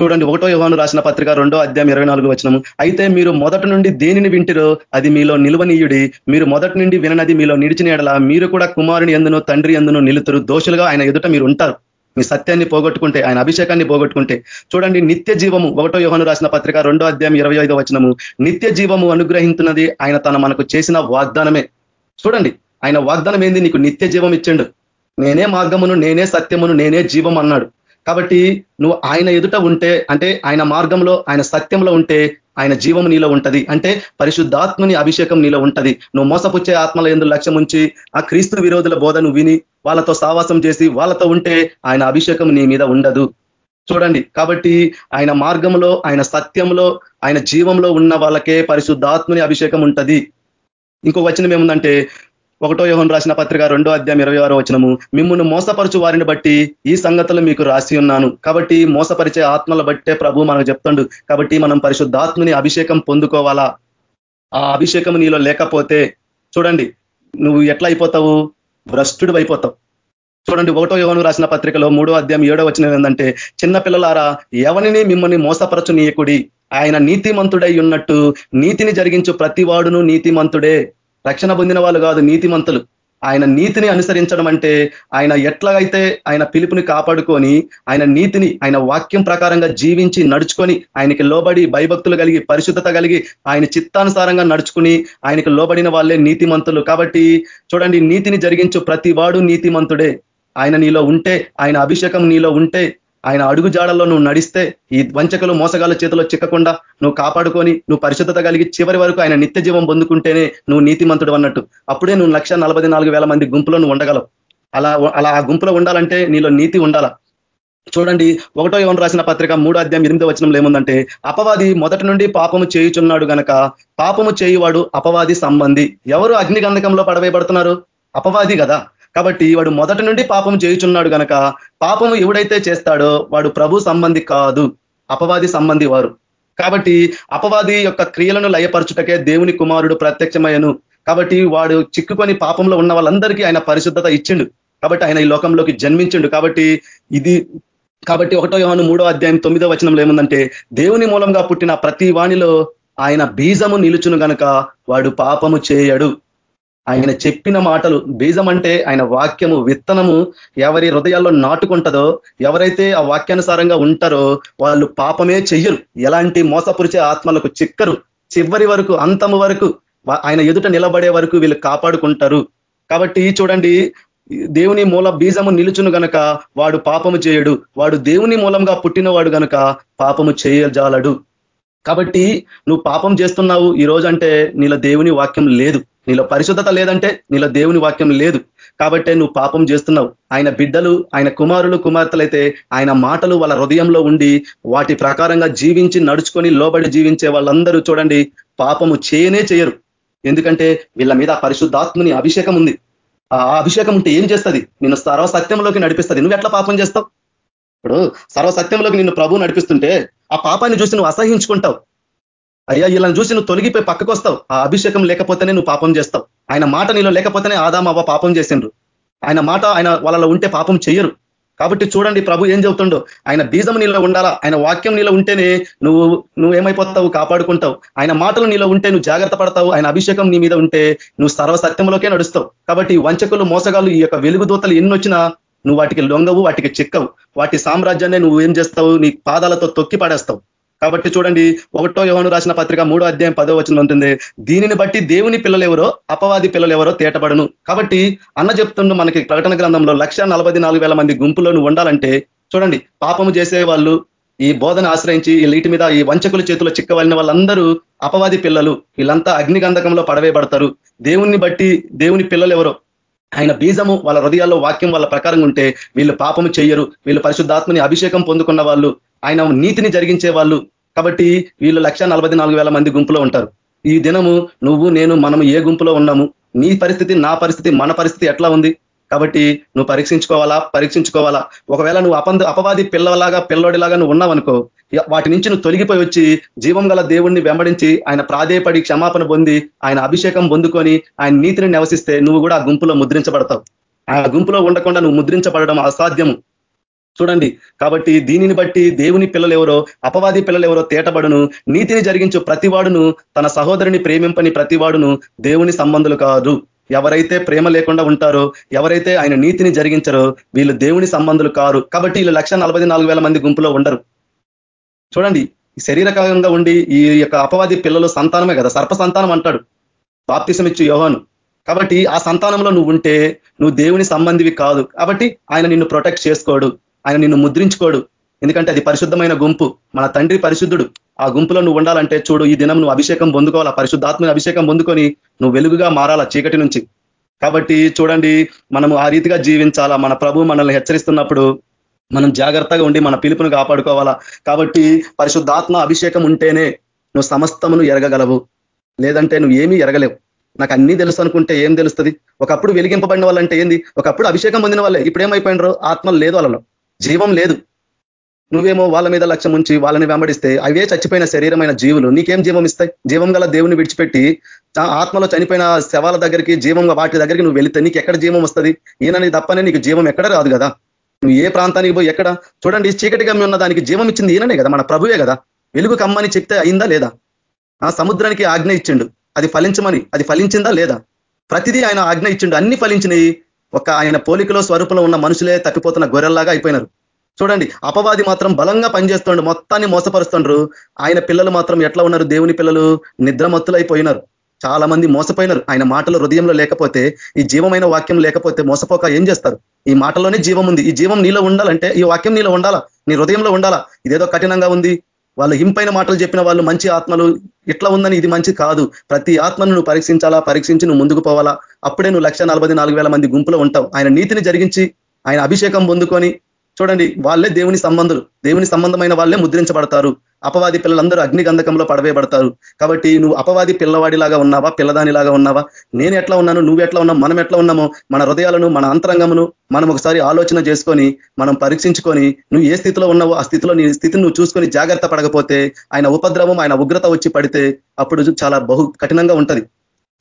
చూడండి ఒకటో యోహాను రాసిన పత్రిక రెండో అధ్యాయం ఇరవై నాలుగు వచనము. అయితే మీరు మొదటి నుండి దేనిని వింటిరో అది మీలో నిలువనీయుడి. మీరు మొదటి నుండి విననది మీలో నిడిచిన మీరు కూడా కుమారుని ఎందును తండ్రి ఎందును నిలుతురు. దోషులుగా ఆయన ఎదుట మీరు ఉంటారు. మీ సత్యాన్ని పోగొట్టుకుంటే ఆయన అభిషేకాన్ని పోగొట్టుకుంటే. చూడండి నిత్య జీవము ఒకటో యోహను రాసిన పత్రిక రెండో అధ్యాయం ఇరవై ఐదో వచనము. నిత్య జీవము అనుగ్రహించున్నది ఆయన తన మనకు చేసిన వాగ్దానమే. చూడండి ఆయన వాగ్దానం ఏంది నీకు నిత్య జీవం ఇచ్చిండు. నేనే మార్గమును నేనే సత్యమును నేనే జీవం అన్నాడు. కాబట్టి నువ్వు ఆయన ఎదుట ఉంటే అంటే ఆయన మార్గంలో ఆయన సత్యంలో ఉంటే ఆయన జీవం నీలో ఉంటది. అంటే పరిశుద్ధాత్మని అభిషేకం నీలో ఉంటది. నువ్వు మోసపుచ్చే ఆత్మల ఎందు లక్ష్యం ఉంచి ఆ క్రీస్తు విరోధుల బోధను విని వాళ్ళతో సావాసం చేసి వాళ్ళతో ఉంటే ఆయన అభిషేకం నీ మీద ఉండదు. చూడండి కాబట్టి ఆయన మార్గంలో ఆయన సత్యంలో ఆయన జీవంలో ఉన్న వాళ్ళకే పరిశుద్ధాత్మని అభిషేకం ఉంటది. ఇంకో వచనం ఏముందంటే ఒకటో యోహన్ రాసిన పత్రిక రెండో అధ్యాయం ఇరవై ఆరో వచనము. మిమ్మల్ని మోసపరచు వారిని బట్టి ఈ సంగతులు మీకు రాసి ఉన్నాను. కాబట్టి మోసపరిచే ఆత్మల బట్టే ప్రభు మనకు చెప్తుండు. కాబట్టి మనం పరిశుద్ధాత్మని అభిషేకం పొందుకోవాలా? ఆ అభిషేకం నీలో లేకపోతే చూడండి నువ్వు ఎట్లా అయిపోతావు? భ్రష్టుడు అయిపోతావు. చూడండి ఒకటో యోగను రాసిన పత్రికలో మూడో అధ్యాయం ఏడో వచ్చిన ఏంటంటే చిన్న పిల్లలారా ఎవరిని మిమ్మల్ని మోసపరచు నీయకుడి ఆయన నీతిమంతుడై ఉన్నట్టు నీతిని జరిగించు ప్రతి నీతిమంతుడే. రక్షణ పొందిన వాళ్ళు కాదు నీతిమంతులు. ఆయన నీతిని అనుసరించడం అంటే ఆయన ఎట్లాగైతే ఆయన పిలుపుని కాపాడుకొని ఆయన నీతిని ఆయన వాక్యం ప్రకారంగా జీవించి నడుచుకొని ఆయనకి లోబడి భయభక్తులు కలిగి పరిశుద్ధత కలిగి ఆయన చిత్తానుసారంగా నడుచుకుని ఆయనకి లోబడిన వాళ్ళే నీతిమంతులు. కాబట్టి చూడండి నీతిని జరిగించు ప్రతి వాడు నీతిమంతుడే. ఆయన నీలో ఉంటే ఆయన అభిషేకం నీలో ఉంటే ఆయన అడుగు జాడల్లో నువ్వు నడిస్తే ఈ వంచకలు మోసగాళ్ళ చేతిలో చిక్కకుండా నువ్వు కాపాడుకొని నువ్వు పరిశుద్ధత కలిగి చివరి వరకు ఆయన నిత్య జీవం పొందుకుంటేనే నువ్వు నీతిమంతుడు అన్నట్టు. అప్పుడే నువ్వు లక్ష మంది గుంపులో నువ్వు ఉండగలవు. అలా అలా ఆ గుంపులో ఉండాలంటే నీలో నీతి ఉండాల? చూడండి ఒకటో ఎవరు రాసిన పత్రిక మూడో అధ్యాయం ఎనిమిదో వచనంలో ఏముందంటే అపవాది మొదటి నుండి పాపము చేయుచున్నాడు గనక పాపము చేయువాడు అపవాది సంబంధి. ఎవరు అగ్నిగంధకంలో పడవేయబడుతున్నారు? అపవాది కదా. కాబట్టి వాడు మొదటి నుండి పాపం చేయుచున్నాడు గనక పాపము ఎవడైతే చేస్తాడో వాడు ప్రభు సంబంధి కాదు అపవాది సంబంధి వారు. కాబట్టి అపవాది యొక్క క్రియలను లయపరచుటకే దేవుని కుమారుడు ప్రత్యక్షమయ్యను. కాబట్టి వాడు చిక్కుకొని పాపంలో ఉన్న వాళ్ళందరికీ ఆయన పరిశుద్ధత ఇచ్చిండు. కాబట్టి ఆయన ఈ లోకంలోకి జన్మించిండు. కాబట్టి ఇది కాబట్టి ఒకటో యోహాను మూడో అధ్యాయం తొమ్మిదో వచనంలో ఏముందంటే దేవుని మూలంగా పుట్టిన ప్రతి వాణిలో ఆయన బీజము నిలుచును గనక వాడు పాపము చేయడు. ఆయన చెప్పిన మాటలు బీజం అంటే ఆయన వాక్యము విత్తనము ఎవరి హృదయాల్లో నాటుకుంటుందో ఎవరైతే ఆ వాక్యానుసారంగా ఉంటారో వాళ్ళు పాపమే చెయ్యరు. ఎలాంటి మోసపురిచే ఆత్మలకు చిక్కరు. చివరి వరకు అంతము వరకు ఆయన ఎదుట నిలబడే వరకు వీళ్ళు కాపాడుకుంటారు. కాబట్టి చూడండి దేవుని మూల బీజము నిలుచును గనక వాడు పాపము చేయడు. వాడు దేవుని మూలంగా పుట్టినవాడు గనక పాపము చేయజాలడు. కాబట్టి నువ్వు పాపం చేస్తున్నావు ఈ రోజు అంటే నీలో దేవుని వాక్యం లేదు. నీలో పరిశుద్ధత లేదంటే నీలో దేవుని వాక్యం లేదు. కాబట్టే నువ్వు పాపం చేస్తున్నావు. ఆయన బిడ్డలు ఆయన కుమారులు కుమార్తెలైతే ఆయన మాటలు వాళ్ళ హృదయంలో ఉండి వాటి ప్రకారంగా జీవించి నడుచుకొని లోబడి జీవించే వాళ్ళందరూ చూడండి పాపము చేయనే చేయరు. ఎందుకంటే వీళ్ళ మీద పరిశుద్ధాత్మని అభిషేకం ఉంది. ఆ అభిషేకం ఉంటే ఏం చేస్తుంది? నిన్ను సర్వసత్యంలోకి నడిపిస్తుంది. నువ్వు ఎట్లా పాపం చేస్తావు? ఇప్పుడు సర్వసత్యంలోకి నిన్ను ప్రభు నడిపిస్తుంటే ఆ పాపాన్ని చూసి నువ్వు అసహించుకుంటావు అయ్యా వీళ్ళని చూసి నువ్వు తొలగిపోయి పక్కకు వస్తావు ఆ అభిషేకం లేకపోతేనే నువ్వు పాపం చేస్తావు. ఆయన మాట నీలో లేకపోతేనే ఆదాం అవ్వ పాపం చేసిండ్రు. ఆయన మాట ఆయన వాళ్ళలో ఉంటే పాపం చెయ్యరు కాబట్టి చూడండి ప్రభు ఏం చెబుతుండో. ఆయన బీజం నీలో ఉండాలా? ఆయన వాక్యం నీలో ఉంటేనే నువ్వు నువ్వు ఏమైపోతావు? కాపాడుకుంటావు. ఆయన మాటలు నీలో ఉంటే నువ్వు జాగ్రత్త పడతావు. ఆయన అభిషేకం నీ మీద ఉంటే నువ్వు సర్వసత్యంలోకే నడుస్తావు. కాబట్టి వంచకులు మోసగాలు ఈ యొక్క వెలుగు దూతలు ఎన్ని వచ్చినా నువ్వు వాటికి లొంగవు వాటికి చిక్కవు. వాటి సామ్రాజ్యాన్ని నువ్వు ఏం చేస్తావు? నీ పాదాలతో తొక్కి పడేస్తావు. కాబట్టి చూడండి ఒకటో యోహను రాసిన పత్రిక మూడో అధ్యాయం పదో వచ్చిన ఉంటుంది దీనిని బట్టి దేవుని పిల్లలు ఎవరో అపవాది పిల్లలు ఎవరో తేటపడను కాబట్టి అన్న చెప్తుండు మనకి ప్రకటన గ్రంథంలో లక్ష మంది గుంపులో ఉండాలంటే చూడండి పాపము చేసే వాళ్ళు ఈ బోధన ఆశ్రయించి ఈ లీటి మీద ఈ వంచకుల చేతిలో చిక్కవలిన వాళ్ళందరూ అపవాది పిల్లలు. వీళ్ళంతా అగ్నిగంధకంలో పడవేయబడతారు. దేవుణ్ణి బట్టి దేవుని పిల్లలు ఎవరో ఆయన బీజము వాళ్ళ హృదయాల్లో వాక్యం వాళ్ళ ప్రకారం ఉంటే వీళ్ళు పాపము చెయ్యరు. వీళ్ళు పరిశుద్ధాత్మని అభిషేకం పొందుకున్న వాళ్ళు ఆయన నీతిని జరిగించే వాళ్ళు కాబట్టి వీళ్ళు లక్ష మంది గుంపులో ఉంటారు. ఈ దినము నువ్వు నేను మనం ఏ గుంపులో ఉన్నాము? నీ పరిస్థితి నా పరిస్థితి మన పరిస్థితి ఎట్లా ఉంది? కాబట్టి నువ్వు పరీక్షించుకోవాలా? పరీక్షించుకోవాలా? ఒకవేళ నువ్వు అపంద అపవాది పిల్లలాగా పిల్లోడిలాగా నువ్వు ఉన్నావనుకో వాటి నుంచి నువ్వు తొలగిపోయి వచ్చి జీవం గల దేవుణ్ణి వెంబడించి ఆయన ప్రాధేయపడి క్షమాపణ పొంది ఆయన అభిషేకం పొందుకొని ఆయన నీతిని నివసిస్తే నువ్వు కూడా ఆ గుంపులో ముద్రించబడతావు. ఆ గుంపులో ఉండకుండా నువ్వు ముద్రించబడడం అసాధ్యము. చూడండి కాబట్టి దీనిని బట్టి దేవుని పిల్లలు ఎవరో అపవాది పిల్లలు ఎవరో తేటబడును నీతిని జరిగించు ప్రతివాడును తన సహోదరుని ప్రేమింపని ప్రతివాడును దేవుని సంబంధులు కాదు. ఎవరైతే ప్రేమ లేకుండా ఉంటారో ఎవరైతే ఆయన నీతిని జరిగించారో వీళ్ళు దేవుని సంబంధులు కారు. కాబట్టి వీళ్ళు లక్ష మంది గుంపులో ఉండరు. చూడండి శరీరకంగా ఉండి ఈ యొక్క అపవాది పిల్లలు సంతానమే కదా సర్ప సంతానం అంటాడు బాప్తిసమిచ్చు యోహాను. కాబట్టి ఆ సంతానంలో నువ్వు ఉంటే నువ్వు దేవుని సంబంధివి కాదు. కాబట్టి ఆయన నిన్ను ప్రొటెక్ట్ చేసుకోడు. ఆయన నిన్ను ముద్రించుకోడు. ఎందుకంటే అది పరిశుద్ధమైన గుంపు. మన తండ్రి పరిశుద్ధుడు. ఆ గుంపులో నువ్వు ఉండాలంటే చూడు ఈ దినం నువ్వు అభిషేకం పొందుకోవాలా? పరిశుద్ధాత్మని అభిషేకం పొందుకొని నువ్వు వెలుగుగా మారాలా చీకటి నుంచి? కాబట్టి చూడండి మనము ఆ రీతిగా జీవించాలా? మన ప్రభు మనల్ని హెచ్చరిస్తున్నప్పుడు మనం జాగ్రత్తగా ఉండి మన పిలుపును కాపాడుకోవాలా? కాబట్టి పరిశుద్ధాత్మ అభిషేకం ఉంటేనే నువ్వు సమస్తమును ఎరగగలవు. లేదంటే నువ్వు ఏమీ ఎరగలేవు. నాకు అన్నీ తెలుసు అనుకుంటే ఏం తెలుస్తుంది? ఒకప్పుడు వెలిగింపబడిన వాళ్ళంటే ఏంది? ఒకప్పుడు అభిషేకం పొందిన వాళ్ళే. ఇప్పుడు ఏమైపోయినరు? ఆత్మలు లేదు వాళ్ళలో. జీవం లేదు. నువ్వేమో వాళ్ళ మీద లక్ష్యం ఉంచి వాళ్ళని వెంబడిస్తే అవే చచ్చిపోయిన శరీరమైన జీవులు నీకేం జీవం ఇస్తాయి? జీవం గల దేవుని విడిచిపెట్టి ఆత్మలో చనిపోయిన శవాల దగ్గరికి జీవంగా వాటి దగ్గరికి నువ్వు వెళితే నీకు ఎక్కడ జీవం వస్తుంది? ఈయనని తప్పనే నీకు జీవం ఎక్కడ రాదు కదా? నువ్వు ఏ ప్రాంతానికి పోయి ఎక్కడ? చూడండి చీకటి గమ్మి ఉన్న దానికి జీవం ఇచ్చింది ఈయననే కదా మన ప్రభువే కదా. వెలుగు కమ్మని చెప్తే అయిందా లేదా? ఆ సముద్రానికి ఆజ్ఞ ఇచ్చిండు. అది ఫలించమని అది ఫలించిందా లేదా? ప్రతిదీ ఆయన ఆజ్ఞ ఇచ్చిండు. అన్ని ఫలించినాయి. ఒక ఆయన పోలికలో స్వరూపంలో ఉన్న మనుషులే తప్పిపోతున్న గొర్రెల్లాగా అయిపోయినారు. చూడండి అపవాది మాత్రం బలంగా పనిచేస్తుండ్రు మొత్తాన్ని మోసపరుస్తుండ్రు. ఆయన పిల్లలు మాత్రం ఎట్లా ఉన్నారు? దేవుని పిల్లలు నిద్రమత్తులైపోయినారు. చాలా మంది మోసపోయినారు. ఆయన మాటలు హృదయంలో లేకపోతే ఈ జీవమైన వాక్యం లేకపోతే మోసపోక ఏం చేస్తారు? ఈ మాటలోనే జీవం ఉంది. ఈ జీవం నీలో ఉండాలంటే ఈ వాక్యం నీలో ఉండాలా? నీ హృదయంలో ఉండాలా? ఇదేదో కఠినంగా ఉంది. వాళ్ళు ఇంపైన మాటలు చెప్పిన వాళ్ళు మంచి ఆత్మలు ఇట్లా ఉందని ఇది మంచి కాదు. ప్రతి ఆత్మను నువ్వు పరీక్షించాలా? పరీక్షించి నువ్వు ముందుకు పోవాలా? అప్పుడే నువ్వు లక్ష మంది గుంపులో ఉంటావు. ఆయన నీతిని జరిగించి ఆయన అభిషేకం పొందుకొని చూడండి వాళ్ళే దేవుని సంబంధులు. దేవుని సంబంధమైన వాళ్ళే ముద్రించబడతారు. అపవాది పిల్లలందరూ అగ్ని గంధకంలో పడవేయబడతారు. కాబట్టి నువ్వు అపవాది పిల్లవాడిలాగా ఉన్నావా పిల్లదానిలాగా ఉన్నావా? నేను ఎట్లా ఉన్నాను నువ్వు ఎట్లా ఉన్నావు మనం ఎట్లా ఉన్నామో మన హృదయాలను మన అంతరంగమును మనం ఒకసారి ఆలోచన చేసుకొని మనం పరీక్షించుకొని నువ్వు ఏ స్థితిలో ఉన్నావో ఆ స్థితిలో నీ స్థితిని నువ్వు చూసుకొని జాగ్రత్త పడకపోతే ఆయన ఉపద్రవం ఆయన ఉగ్రత వచ్చి పడితే అప్పుడు చాలా బహు కఠినంగా ఉంటది.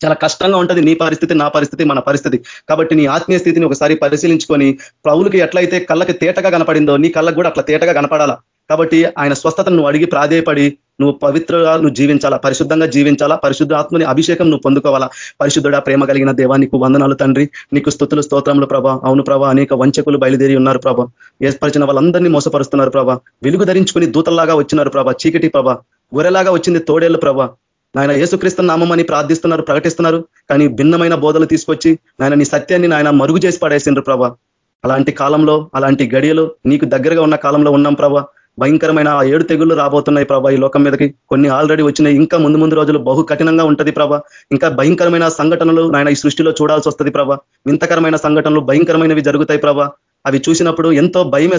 చాలా కష్టంగా ఉంటుంది. నీ పరిస్థితి నా పరిస్థితి మన పరిస్థితి. కాబట్టి నీ ఆత్మీయ స్థితిని ఒకసారి పరిశీలించుకొని ప్రభులకి ఎట్లయితే కళ్ళకి తేటగా కనపడిందో నీ కళ్ళకు కూడా అట్లా తేటగా కనపడాలా? కాబట్టి ఆయన స్వస్థతను నువ్వు అడిగి ప్రాధేయపడి నువ్వు పవిత్రగా నువ్వు జీవించాలా? పరిశుద్ధంగా జీవించాలా? పరిశుద్ధ ఆత్మని అభిషేకం నువ్వు పొందుకోవాలా? పరిశుద్ధుడా ప్రేమ కలిగిన దేవా నీకు వందనాలు తండ్రి. నీకు స్థుతులు స్తోత్రములు ప్రభా. అవును ప్రభా అనేక వంచకులు బయలుదేరి ఉన్నారు ప్రభా. ఏర్పరిచిన వాళ్ళందరినీ మోసపరుస్తున్నారు ప్రభా. వెలుగు ధరించుకుని దూతల్లాగా వచ్చినారు ప్రభా. చీకటి ప్రభా. గొర్రెలాగా వచ్చింది తోడేళ్ళు ప్రభా. నాయన యేసుక్రీస్తు నామమని ప్రార్థిస్తున్నారు ప్రకటిస్తున్నారు. కానీ భిన్నమైన బోధలు తీసుకొచ్చి నాయన నీ సత్యాన్ని నాయన మరుగు చేసి పడేసిండ్రు ప్రభా. అలాంటి కాలంలో అలాంటి గడియలు నీకు దగ్గరగా ఉన్న కాలంలో ఉన్నాం ప్రభా. భయంకరమైన ఆ ఏడు తెగుళ్ళు రాబోతున్నాయి ప్రభా ఈ లోకం మీదకి. కొన్ని ఆల్రెడీ వచ్చినాయి ఇంకా ముందు ముందు రోజులు బహు కఠినంగా ఉంటది ప్రభా. ఇంకా భయంకరమైన సంఘటనలు నాయన ఈ సృష్టిలో చూడాల్సి వస్తుంది ప్రభా. వింతకరమైన సంఘటనలు భయంకరమైనవి జరుగుతాయి ప్రభా. అవి చూసినప్పుడు ఎంతో భయం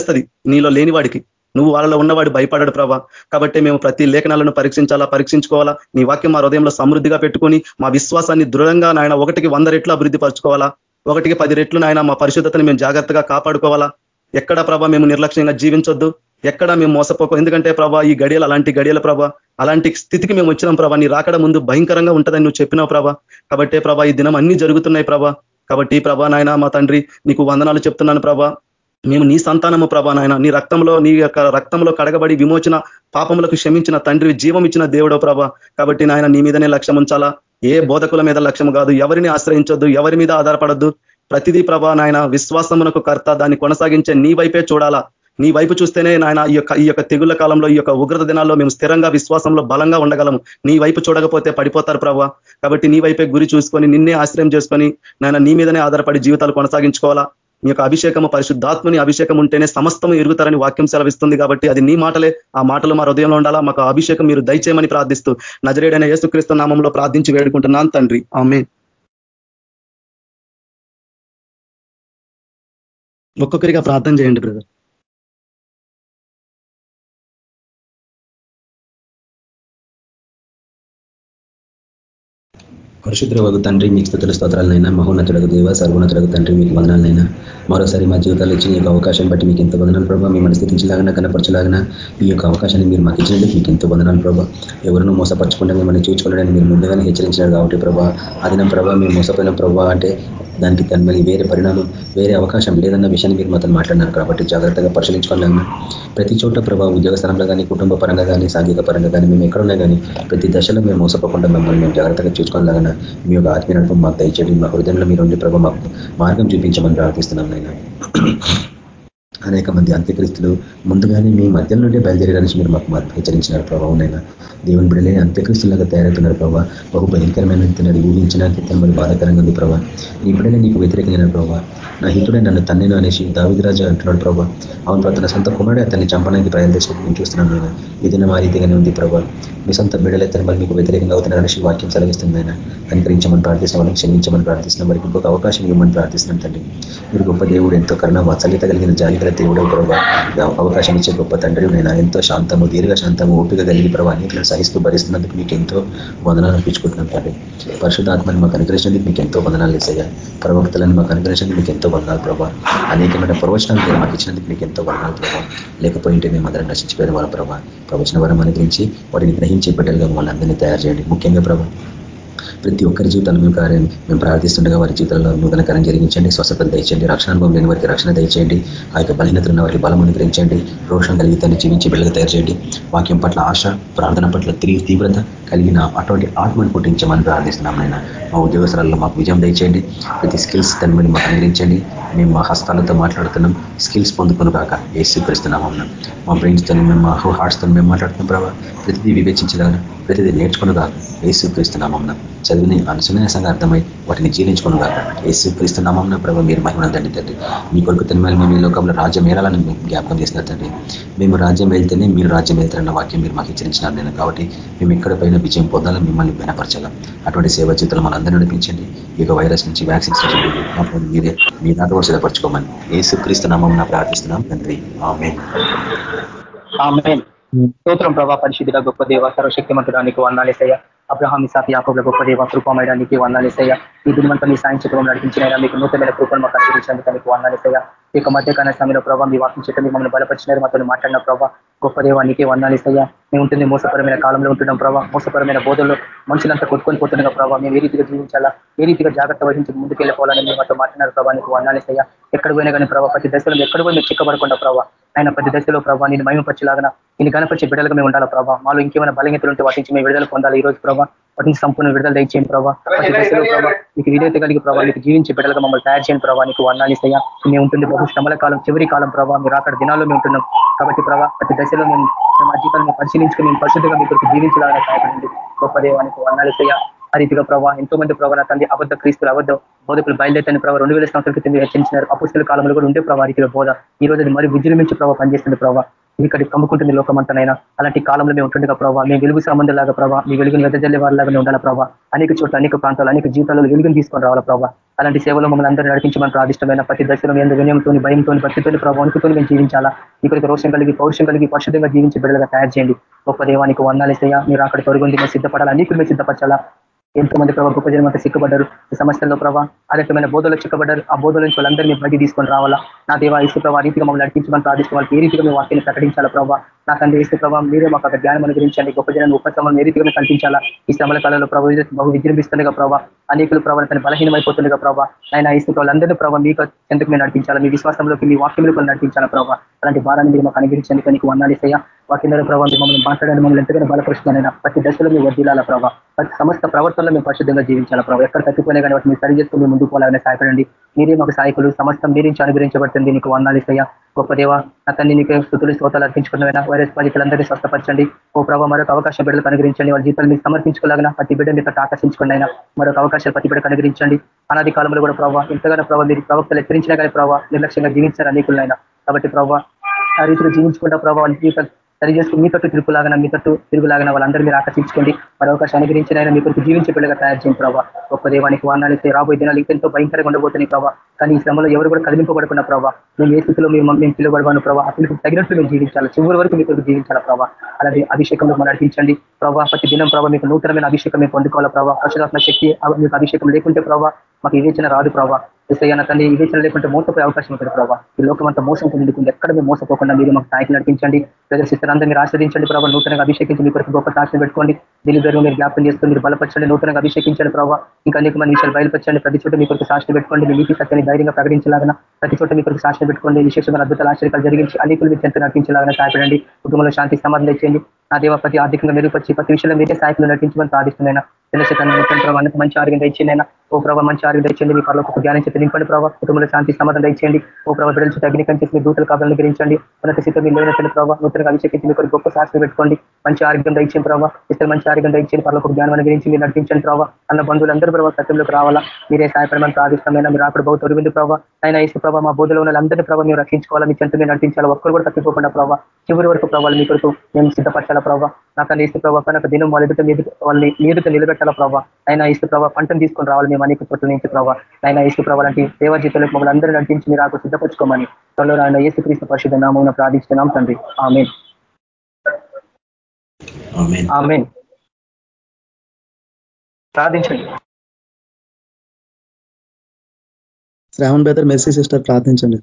నీలో లేనివాడికి. నువ్వు వాళ్ళలో ఉన్నవాడు భయపడడు ప్రభా. కాబట్టి మేము ప్రతి లేఖనాలను పరీక్షించాలా పరీక్షించుకోవాలా? నీ వాక్యం మా హృదయంలో సమృద్ధిగా పెట్టుకొని మా విశ్వాసాన్ని దృఢంగా నాయన ఒకటికి వంద రెట్లు అభివృద్ధి పరచుకోవాలా? ఒకటికి పది రెట్లు నాయన మా పరిశుద్ధతను మేము జాగ్రత్తగా కాపాడుకోవాలా? ఎక్కడ ప్రభా మేము నిర్లక్ష్యంగా జీవించొద్దు? ఎక్కడ మేము మోసపోకో? ఎందుకంటే ప్రభా ఈ గడియలు అలాంటి గడియల ప్రభా. అలాంటి స్థితికి మేము వచ్చినాం ప్రభా. నీ రాకడ ముందు భయంకరంగా ఉంటుందని నువ్వు చెప్పినావు ప్రభా. కాబట్టి ప్రభా ఈ దినం అన్ని జరుగుతున్నాయి ప్రభా. కాబట్టి ప్రభా నాయన మా తండ్రి నీకు వందనాలు చెప్తున్నాను ప్రభా. మేము నీ సంతానము ప్రభా నాయన నీ రక్తంలో నీ యొక్క రక్తంలో కడగబడి విమోచన పాపములకు క్షమించిన తండ్రి జీవం ఇచ్చిన దేవుడో ప్రభా. కాబట్టి నాయన నీ మీదనే లక్ష్యం ఉంచాలా? ఏ బోధకుల మీద లక్ష్యం కాదు. ఎవరిని ఆశ్రయించొద్దు ఎవరి మీద ఆధారపడద్దు. ప్రతిదీ ప్రభా నాయన విశ్వాసమునకు కర్త. దాన్ని కొనసాగించే నీ వైపే చూడాలా? నీ వైపు చూస్తేనే నాయన ఈ యొక్క ఈ యొక్క తెగుళ్ళ కాలంలో ఈ యొక్క ఉగ్రత దినాల్లో మేము స్థిరంగా విశ్వాసంలో బలంగా ఉండగలము. నీ వైపు చూడకపోతే పడిపోతారు ప్రభావ కాబట్టి నీ వైపే గురి చూసుకొని నిన్నే ఆశ్రయం చేసుకొని నాయన నీ మీదనే ఆధారపడి జీవితాలు కొనసాగించుకోవాలా? మీ యొక్క అభిషేకము పరిశుద్ధాత్మని అభిషేకం ఉంటేనే సమస్తము ఎరుగుతారని వాక్యం సెలవిస్తుంది కాబట్టి అది నీ మాటలే ఆ మాటలు మా హృదయంలో ఉండాలా? మాకు అభిషేకం మీరు దయచేయమని ప్రార్థిస్తూ నజరేడైన యేసుక్రీస్తు నామంలో ప్రార్థించి వేడుకుంటున్నాను తండ్రి. ఆమె ఒక్కొక్కరిగా ప్రార్థన చేయండి బ్రదర్. పరిశుద్ధులకు తండ్రి మీకు స్థుతుల స్తోత్రాలనైనా మహోన్నతులకు దేవ సర్వోన్నతులకు తండ్రి మీకు వందనాలనైనా మరోసారి మా జీవితాలు ఇచ్చిన యొక్క అవకాశం బట్టి మీకు ఎంతో వందనాలు ప్రభావ మిమ్మల్ని స్థితించలాగినా కనపరచలాగినా ఈ యొక్క అవకాశాన్ని మీరు మాకు ఇచ్చినందుకు మీకు ఎంతో వందనాలు ప్రభావ ఎవరినూ మోసపరచకుండా మిమ్మల్ని చూసుకోవడానికి మీరు ముందుగానే హెచ్చరించినారు కాబట్టి ప్రభావ అదిన ప్రభావ మేము మోసపోయిన ప్రభావ అంటే దానికి దాని వేరే పరిణామం వేరే అవకాశం లేదన్న విషయాన్ని మీరు మాతో మాట్లాడినారు కాబట్టి జాగ్రత్తగా పరిశీలించుకోవాలన్నా ప్రతి చోట ప్రభావ ఉద్యోగ స్థలంలో కానీ కుటుంబ పరంగా కానీ సాంఘిక పరంగా కానీ మేము ఎక్కడున్నా కానీ ప్రతి దశలో మేము మోసపోకుండా మిమ్మల్ని మేము జాగ్రత్తగా చూసుకోవాలన్నా మీ యొక్క ఆత్మీయ నడపం మాకు దయచేయండి. మా హృదయంలో మీరు ఉండే ప్రభావ మాకు మార్గం చూపించమని ప్రార్థిస్తున్నాం నేను అనేక మంది అంత్యక్రిస్తులు ముందుగానే మీ మధ్య నుండి బయలుదేరడానికి మీరు మాకు హెచ్చరించినారు ప్రభావం నైనా దేవుని బిడలే అంత్యక్రిస్తులాగా తయారవుతున్నారు ప్రభావ బహు భయంకరమైన ఊహించడానికి మరి బాధాకరంగా ఉంది ప్రభావ నీ బిడలే నీకు వ్యతిరేకమైన ప్రభావ నా హితుడే నన్ను తన్నేను అనేసి దావిదరాజు అంటున్నాడు ప్రభావ అవును తన సొంత కుమారుడే అతన్ని చంపడానికి ప్రయాణం నేను చూస్తున్నాను నేను ఇది మా రీతిగానే ఉంది ప్రభావ మీ సొంత బిడ్డలే తన మరి మీకు వ్యతిరేకంగా అవుతున్నారు అనేసి వాక్యం సెలవిస్తుంది ఆయన కనికరించమని ప్రార్థిస్తున్నాం వాళ్ళకి క్షమించమని ప్రార్థిస్తున్నాం వారికి ఇంకొక అవకాశం ఇవ్వమని ప్రార్థిస్తున్నాం తండ్రి. మీరు గొప్ప దేవుడు ఎంతో కరుణ వాత్సల్యత కలిగిన జాలి గల దేవుడు ప్రభావ అవకాశం ఇచ్చే గొప్ప తండ్రి నేను ఎంతో శాంతము దీర్ఘ శాంతము ఓపిక కలిగి ప్రభావ అన్నింటిని సహిస్తూ భరిస్తున్నందుకు మీకు ఎంతో వందనాలు అర్పించుకుంటున్నాం తండ్రి. పరిశుధాత్మని మాకు అనుగ్రహించినందుకు మీకు ఎంతో వందనాలు ఇస్తాయా ప్రవక్తలను మాకు అనుగ్రహించినందుకు మీకు ఎంతో వందనాలు ప్రభావ అనేకమైన ప్రవచనాలు మీరు మాకు ఇచ్చినందుకు మీకు ఎంతో వందనాలు ప్రభావ లేకపోయింటే మేము అందరం నశించిపోయిన వాళ్ళ ప్రభావ ప్రవచన వరం అనుగ్రహించి వాటిని గ్రహించే బిడ్డలుగా మమ్మల్ని అందరినీ తయారు చేయండి. ముఖ్యంగా ప్రభావ ప్రతి ఒక్కరి జీవితాలు మేము కార్యం మేము ప్రార్థిస్తుండగా వారి జీవితంలో నూతనకరం జరిగించండి స్వస్థతలు దయచేయండి రక్షణ అనుభవం లేని వారికి రక్షణ దయచేయండి ఆ యొక్క బలహీనతలు ఉన్న వారికి బలం అనుగ్రహించండి రోషం కలిగితేనే జీవించి బిడ్డలు తయారు చేయండి. వాక్యం పట్ల ఆశ ప్రార్థన పట్ల తిరిగి తీవ్రత కలిగిన అటువంటి ఆత్మను పుట్టించమని ప్రార్థిస్తున్నాం నేను మా ఉద్యోగస్తులలో మాకు విజయం దయచేయండి. ప్రతి స్కిల్స్ దాని మీద మాకు అందించండి. మేము మా హస్తాలతో మాట్లాడుతున్నాం. స్కిల్స్ పొందుకుని కాక ఏసీ పరిస్తున్నాం మా బ్రెయిన్స్తో మేము మా హార్ట్స్తో మేము మాట్లాడుతున్నాం ప్రభావ ప్రతిదీ వివేచించగలను ప్రతిదీ నేర్చుకునుగా ఏసు క్రీస్తున్నామన్న చదివిని అనుసునాయాసంగా అర్థమై వాటిని జీర్ణించుకునుగా ఏసు క్రీస్తున్నామన్న ప్రభావ మీరు మహిమను తండ్రి. మీ కొడుకు తన మేము ఈ లోకంలో రాజ్యం ఏరాలని జ్ఞాపకం చేస్తున్నారు తండ్రి. మేము రాజ్యం వెళ్తేనే మీరు రాజ్యం వెళ్తారన్న వాక్యం మీరు మాకు హెచ్చరించినారు నేను. కాబట్టి మేము ఎక్కడ పైన విజయం పొందాలని మిమ్మల్ని బలపరచాలా అటువంటి సేవ జీవితంలో మనందరూ నడిపించండి. ఈ వైరస్ నుంచి వ్యాక్సిన్స్ నుంచి మీరే మీ దాకా కూడా సిద్ధపరచుకోమని ఏసు క్రీస్తు నామం ప్రార్థిస్తున్నాం తండ్రి. ఆమె స్తోత్రం ప్రభా పరిశుద్ధిగా గొప్ప దేవ సర్వశక్తిమంతుడానికి వందాలేసయ్యా అబ్రహాం ఇసాక్ యాకబుల గొప్ప దేవ కృపమయడానికి వందాలేసయ్య ఈ దినమంతా మీ సాయం చెప్పడం నడిపించినైనా మీకు నూతనమైన కృపను మాకు అనుగ్రహించినందుకు మీకు వందాలేసయ్య ఇక మధ్యకాల సమయంలో ప్రభావ మీ వాక్యం చెట్టు మమ్మల్ని బలపరిచినారు మాతో మాట్లాడిన ప్రభావ గొప్ప దేవానికి వందాలేసయ్యా మేము ఉంటుంది మోసపరమైన కాలంలో ఉంటున్నాం ప్రభావ మోసపరమైన బోధల్లో మనుషులంతా కొట్టుకొని పోతుండగా ప్రభావ మేము ఏ రీతిగా జీవించాలా ఏ రీతిగా జాగ్రత్త వహించి ముందుకెళ్ళిపోవాలని మేము మాతో మాట్లాడినారు ప్రభావ నీకు వందాలేసయ్యా ఎక్కడ పోయినా కానీ ప్రభావ ప్రతి దశలో ఎక్కడ పోయి మీరు చిక్కబడకుండా ప్రభావ ఆయన ప్రతి దశలో ప్రభావ నేను మహిమపరిచేలాగా నేను గణపరిచే బిడ్డలుగా మేము ఉండాలా ప్రభావ మాలో ఇంకేమైనా బలహీతలు ఉంటే వాటి నుంచి మేము విడుదల పొందాలి ఈ రోజు ప్రభావ వాటి నుంచి సంపూర్ణ విడుదల దయచేయండి ప్రభావ ప్రతి దశలో ప్రభావ మీకు విధేయత కలిగి ప్రభావ మీకు జీవించే బిడ్డలుగా మమ్మల్ని తయారు చేయండి ప్రభావ నీకు వర్ణాలిస్తాయా మేము ఉంటుంది బహు శ్రమల కాలం చివరి కాలం ప్రభావ మీరు అక్కడ దినాల్లో మేము ఉంటున్నాం. కాబట్టి ప్రభావ ప్రతి దశలో మేము మా జీవితాలను పరిశీలించుకుని మేము పరిశుద్ధంగా మీ కొరకు జీవించాలని సహాయపడండి. గొప్ప దేవానికి వర్ణాలిస్తాయా ఆ రీతిగా ప్రభావ ఎంతో మంది ప్రభావ తండ్రి అబద్ధ క్రీస్తులు అబద్ధ బోధకులు బయలుదేరని ప్రభావ రెండు వేల సంవత్సరాల క్రితం హెచ్చరించినారు. అపుస్తుల కాలంలో కూడా ఉండే ప్రభావ రీతిలో బోధ. ఈ రోజు అది మరి విజృంభించి ప్రభావ పనిచేస్తుంది ప్రభావ ఇక్కడికి కమ్ముకుంటుంది లోకమంతనైనా. అలాంటి కాలంలో మేము ఉంటుండగా ప్రభావ మేము వెలుగు సంబంధంలాగా ప్రభావ మీ వెలుగుని వెదజల్లే వారిలాగానే ఉండాలి ప్రభావ అనేక చోట్ల అనేక ప్రాంతాలు అనేక జీవితాల్లో వెలుగుని తీసుకొని రావాలా ప్రభావ అలాంటి సేవలో మమ్మల్ని అందరూ నడిపించమని ప్రాదిష్టమైన ప్రతి దశలో ఎందు వినయంతో భయంతో భక్తితో ప్రభావంతో మేము జీవించాలా. ఇక్కడికి రోషం కలిగి పౌరుషం కలిగి పరిశుద్ధంగా జీవించే బిడ్డలుగా తయారు చేయండి. గొప్ప దేవానికి వందాలేసయ్యా మీరు అక్కడ తొలగింది మేము సిద్ధపడాలా? అనేకులు మేము సిద్ధపరచాలా? ఎంతో మంది ప్రభావ గొప్ప జనం అంతా సిక్కబడ్డారు ఈ సమస్యల్లో ప్రభావ అనేకమైన బోధలో చిక్కబడ్డారు ఆ బోధల నుంచి వాళ్ళందరినీ బయట తీసుకొని రావాలా? నా దేవ ఇసు ప్రభావ రీతిగా మమ్మల్ని నడిపించమని ప్రార్థిస్తున్న వాళ్ళకి ఏ రీతిగా మీ వాక్యాన్ని ప్రకటించాలా ప్రభావ నా తండ్రి ఇసు ప్రభావం మీరే మాకు ఒక జ్ఞానం అనుగ్రహించండి. గొప్ప జనాన్ని ఉపశమనం ఏ రీతిగా కల్పించాలా? ఈ శ్రమల కాలంలో ప్రభావ బహు విజృంభిస్తుండగా ప్రభావ అనేకులు ప్రభావ తన బలహీనమైపోతుండగా ప్రభావ ఆయన ఇసు వాళ్ళందరినీ ప్రభావ మీకు ఎందుకు మేము నడిపించాలా? మీ విశ్వాసంలోకి మీ వాక్యంలో నడిపించాలా ప్రభావ అలాంటి భారాన్ని మీరు మాకు అనుగ్రహించండి. కానీ వందాలిసయ్యా వాక్యంలో ప్రభావం మమ్మల్ని మాట్లాడని మమ్మల్ని ఎంతగానో బలపరుస్తున్నారైనా ప్రతి దశలో మేము వదిలాల ప్రభావ ప్రతి సమస్త ప్రవర్తనలో మేము పరిశుద్ధంగా జీవించాల ప్రభావ ఎక్కడ తప్పిపోయినా కానీ వాటిని సరి చేసుకుని ముందుకు పోవాలని సహాయపడండి. మీరే మాకు సహాయకులు. సమస్తం మీరించి అనుగ్రహించబడుతుంది. నీకు వందాలిసయ్యా గొప్ప దేవ అతన్ని నీకు స్థుతులు శ్రోతలు అర్పించుకున్నవైనా వైరస్ బాధితులందరినీ స్వస్థపరచండి. ఓ ప్రభావ మరొక అవకాశం బిడ్డలకు అనుగ్రహించండి. వాళ్ళ జీవితాలు మీకు సమర్పించుకోలేగిన ప్రతి బిడ్డ మీకు ఆకర్షించుకున్న అయినా మరొక అవకాశాలు ప్రతి బిడ్డకు అనుగ్రహించండి. అనాది కాలంలో కూడా ప్రభావ ఎంతగానో ప్రభావ మీరు ప్రవక్తలు హెచ్చరించినా కానీ ప్రభావ నిర్లక్ష్యంగా జీవించారు అనేకులైనా కాబట్టి ప్రభావ ఆ రీతిలో జీవించుకుంటా ప్రభావ జీవితం సరి చేసుకుని మీ తట్టు తిరుగులాగా మీ తట్టు తిరుగులాగా వాళ్ళందరూ మీరు ఆకర్షించుకోండి. మరి అవకాశం అనుగ్రహించిన ఆయన మీ కొరకు జీవించే పిల్లగా తయారు చేయండి ప్రభావ ఒక్క దేవానికి వానాలు రాబోయే దినాలు ఎంతో భయంకరంగా ఉండబోతున్నాయి ప్రభావ కానీ ఈ శ్రమలో ఎవరు కూడా కదిలింపబడుకున్న ప్రభావ మేము ఏ స్థితిలో మేము మేము పిలువబడవాను ప్రభావ అతనికి తగినట్లు మేము జీవించాలి. చివరి వరకు మీ కొరకు జీవించాలా ప్రభావ అలాగే అభిషేకంలో మనం నడిపించండి. ప్రభావ ప్రతి దినం ప్రభావ మీకు నూతనమైన అభిషేకం మేము పొందుకోవాలి ప్రభావ పశురాత్మ శక్తి మీకు అభిషేకం లేకుంటే ప్రభావ మాకు వివేచన రాదు ప్రభావ ఎస్ఐన తండ్రి వివేచన లేకుంటే మోసపోయే అవకాశం ఉంటుంది ప్రభావ ఈ లోకం అంతా మోసంతో నిండుకుంది. ఎక్కడ మేము మోసపోకుండా మీరు మాకు నాయకులు నడిపించండి. ప్రజల ప్రదర్శిస్తారందరూ మీరు ఆశ్రదించండి ప్రభావ నూతనంగా అభిషేకించి మీ కొరకు గొప్ప సాక్షి పెట్టుకోండి. దీని పేరు మీరు జ్ఞాపం చేస్తూ మీరు బలపరచండి. నూతనంగా అభిషేకించండి ప్రభావ ఇంకా అనేక మంది విషయాలు బయలుపరచండి. ప్రతి చోట మీ కొరకు సాక్షి పెట్టుకోండి. మీ నీతి సత్యాన్ని ధైర్యంగా ప్రకటించలాగా ప్రతి చోట మీ కొరకు సాక్షి పెట్టుకోండి. విశేషమైన అద్భుతాలు ఆశ్చర్యాలు జరిగించి అనేకులు మీరు చెంత నడిపించలాగా సహాయపడండి కుటుంబంలో శాంతి సమాధానం ఇచ్చేయండి నా దేవ ప్రతి ఆర్థికంగా మెరుగుపరిచి ప్రతి విషయంలో మీరే సాయకులు నటించమని ప్రార్థిస్తున్నాయినా. చంద్రశేఖర్ మంచి ఆరోగ్యం ఇచ్చిందైనా ఓ ప్రభావ మంచి ఆరోగ్యం ఇచ్చింది మీ పర్లో ఒక జ్ఞానం చేతి నింపండి ప్రభావ కుటుంబంలో శాంతి సమాధానం దయచేయండి. ఓ ప్రభావ బిడ్డల చుట్టూ అగ్నికం చేసి మీ దూతల కాదాలను గ్రహించండి ఉన్నత స్థితి మీరు లేనట్టు ప్రభావ నూతన అభిషేకించి మీకు గొప్ప శాస్త్రం పెట్టుకోండి. మంచి ఆరోగ్యం దయచేయండి ప్రభావ ఇతర మంచి ఆరోగ్యం దయచేయండి. పర్లో ఒక జ్ఞానం గురించి మీరు నటించండి ప్రభావ అన్న బంధువులందరూ ప్రభావ సత్యంలోకి రావాలా? మీరే సహాయపడమని ప్రార్థిష్టమైన మీరు అక్కడ బహు తొరిగింది ప్రభావ అయినా ఇసు ప్రభావ మా బోధలో ఉన్న అందరినీ ప్రభావ మీరు రక్షించుకోవాలి? మీ చెంత మీరు నటించాలి ఒక్కరు కూడా తప్పిపోకుండా ప్రభావ చివరి వరకు ప్రభావాలు మీ కొరకు మేము సిద్ధపరచాలి? ప్రభావ నాకు ఇసు ప్రభావ నాకు దినం వాళ్ళ ఎదుట మీద వాళ్ళని మీదుట నిలబెట్టాలా ప్రభావ అయినా ఇసు ప్రభావ పంటను తీసుకొని రావాలి మేము అనేక చోట్ల నుంచి ప్రభావ అయినా ఇసు ప్రభావ లాంటి దేవ జీవితంలో మమ్మల్ని అందరూ నడిపించి మీరు ఆకు సిద్ధపరచుకోమని. త్వరలో ఆయన యేసుక్రీస్తు పరిశుద్ధ నామం ప్రార్థిస్తున్నాం తండ్రి. ఆమె ఆమె ప్రార్థించండి. శ్రావణ్ బేదర్ మెస్సీ సిస్టర్ ప్రార్థించండి.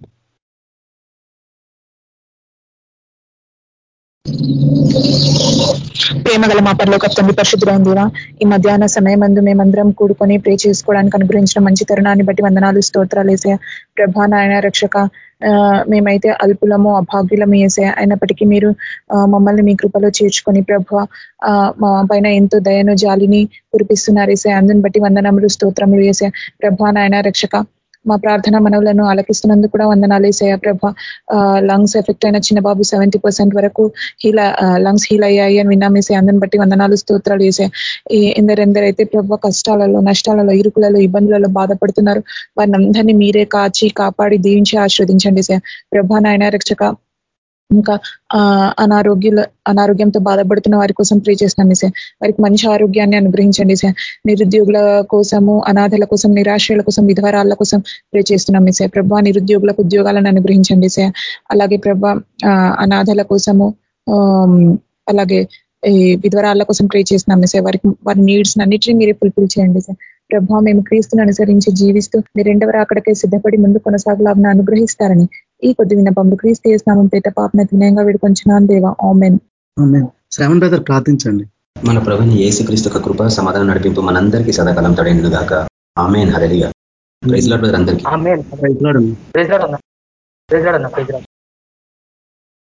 ప్రేమ గల మా పరలోక తండ్రి పరిశుద్ధులైన దేవా ఈ మధ్యాహ్న సమయం అందు మేమందరం కూడుకొని ప్రే చేసుకోవడానికి అనుగ్రహించిన మంచి తరుణాన్ని బట్టి వందనాలు స్తోత్రాలు వేసే ప్రభా నాయన రక్షక మేమైతే అల్పులము అభాగ్యులము వేసే అయినప్పటికీ మీరు మమ్మల్ని మీ కృపలో చేర్చుకొని ప్రభు మా పైన ఎంతో దయను జాలిని కురిపిస్తున్నారు వేసే అందుని బట్టి వందనములు స్తోత్రములు వేసే ప్రభా నాయన రక్షక మా ప్రార్థన మనవులను ఆలకిస్తున్నందుకు కూడా వందనాలు వేసాయా ప్రభ. లంగ్స్ ఎఫెక్ట్ అయిన చిన్న బాబు సెవెంటీ వరకు హీల్ లంగ్స్ హీల్ అయ్యాయి అని విన్నామేసే అందరిని బట్టి వందనాలు స్తోత్రాలు వేసే ఎందరెందరైతే ప్రభ కష్టాలలో నష్టాలలో ఇరుకులలో ఇబ్బందులలో బాధపడుతున్నారు వారిని అందరినీ మీరే కాచి కాపాడి దీవించి ఆస్వాదించండి సార్ ప్రభా నాయన రక్షక ఇంకా అనారోగ్యుల అనారోగ్యంతో బాధపడుతున్న వారి కోసం ప్రే చేస్తాం సార్. వారికి మంచి ఆరోగ్యాన్ని అనుగ్రహించండి సార్. నిరుద్యోగుల కోసము అనాథల కోసం నిరాశ్రయుల కోసం విధవరాళ్ళ కోసం ప్రే చేస్తున్నాం సార్. ప్రభా నిరుద్యోగులకు ఉద్యోగాలను అనుగ్రహించండి సార్. అలాగే ప్రభా అనాథల కోసము అలాగే ఈ విధవరాళ్ళ కోసం ప్రే చేస్తున్నాం సార్. వారికి వారి నీడ్స్ అన్నిటినీ మీరే ఫుల్ఫిల్ చేయండి సార్. ప్రభా మేము క్రీస్తుని అనుసరించి జీవిస్తూ మీరు రెండవ అక్కడికే సిద్ధపడి ముందు కొనసాగలాగా అనుగ్రహిస్తారని ఈ కొద్ది విన్నపంలో క్రీస్తు చేస్తున్నాము పేట పాపన వినయంగా విడుకొంచున్నాను దేవా. ఆమెన్. శ్రవణ్ బ్రదర్ ప్రార్థించండి. మన ప్రభుని ఏసుక్రీస్తు కృప సమాధానం నడిపింపు మనందరికీ సదాకాలం తడైండు గాక ఆమెన్. హరలిగా ప్రైజ్ లాడ్ బ్రదర్ అందరికీ.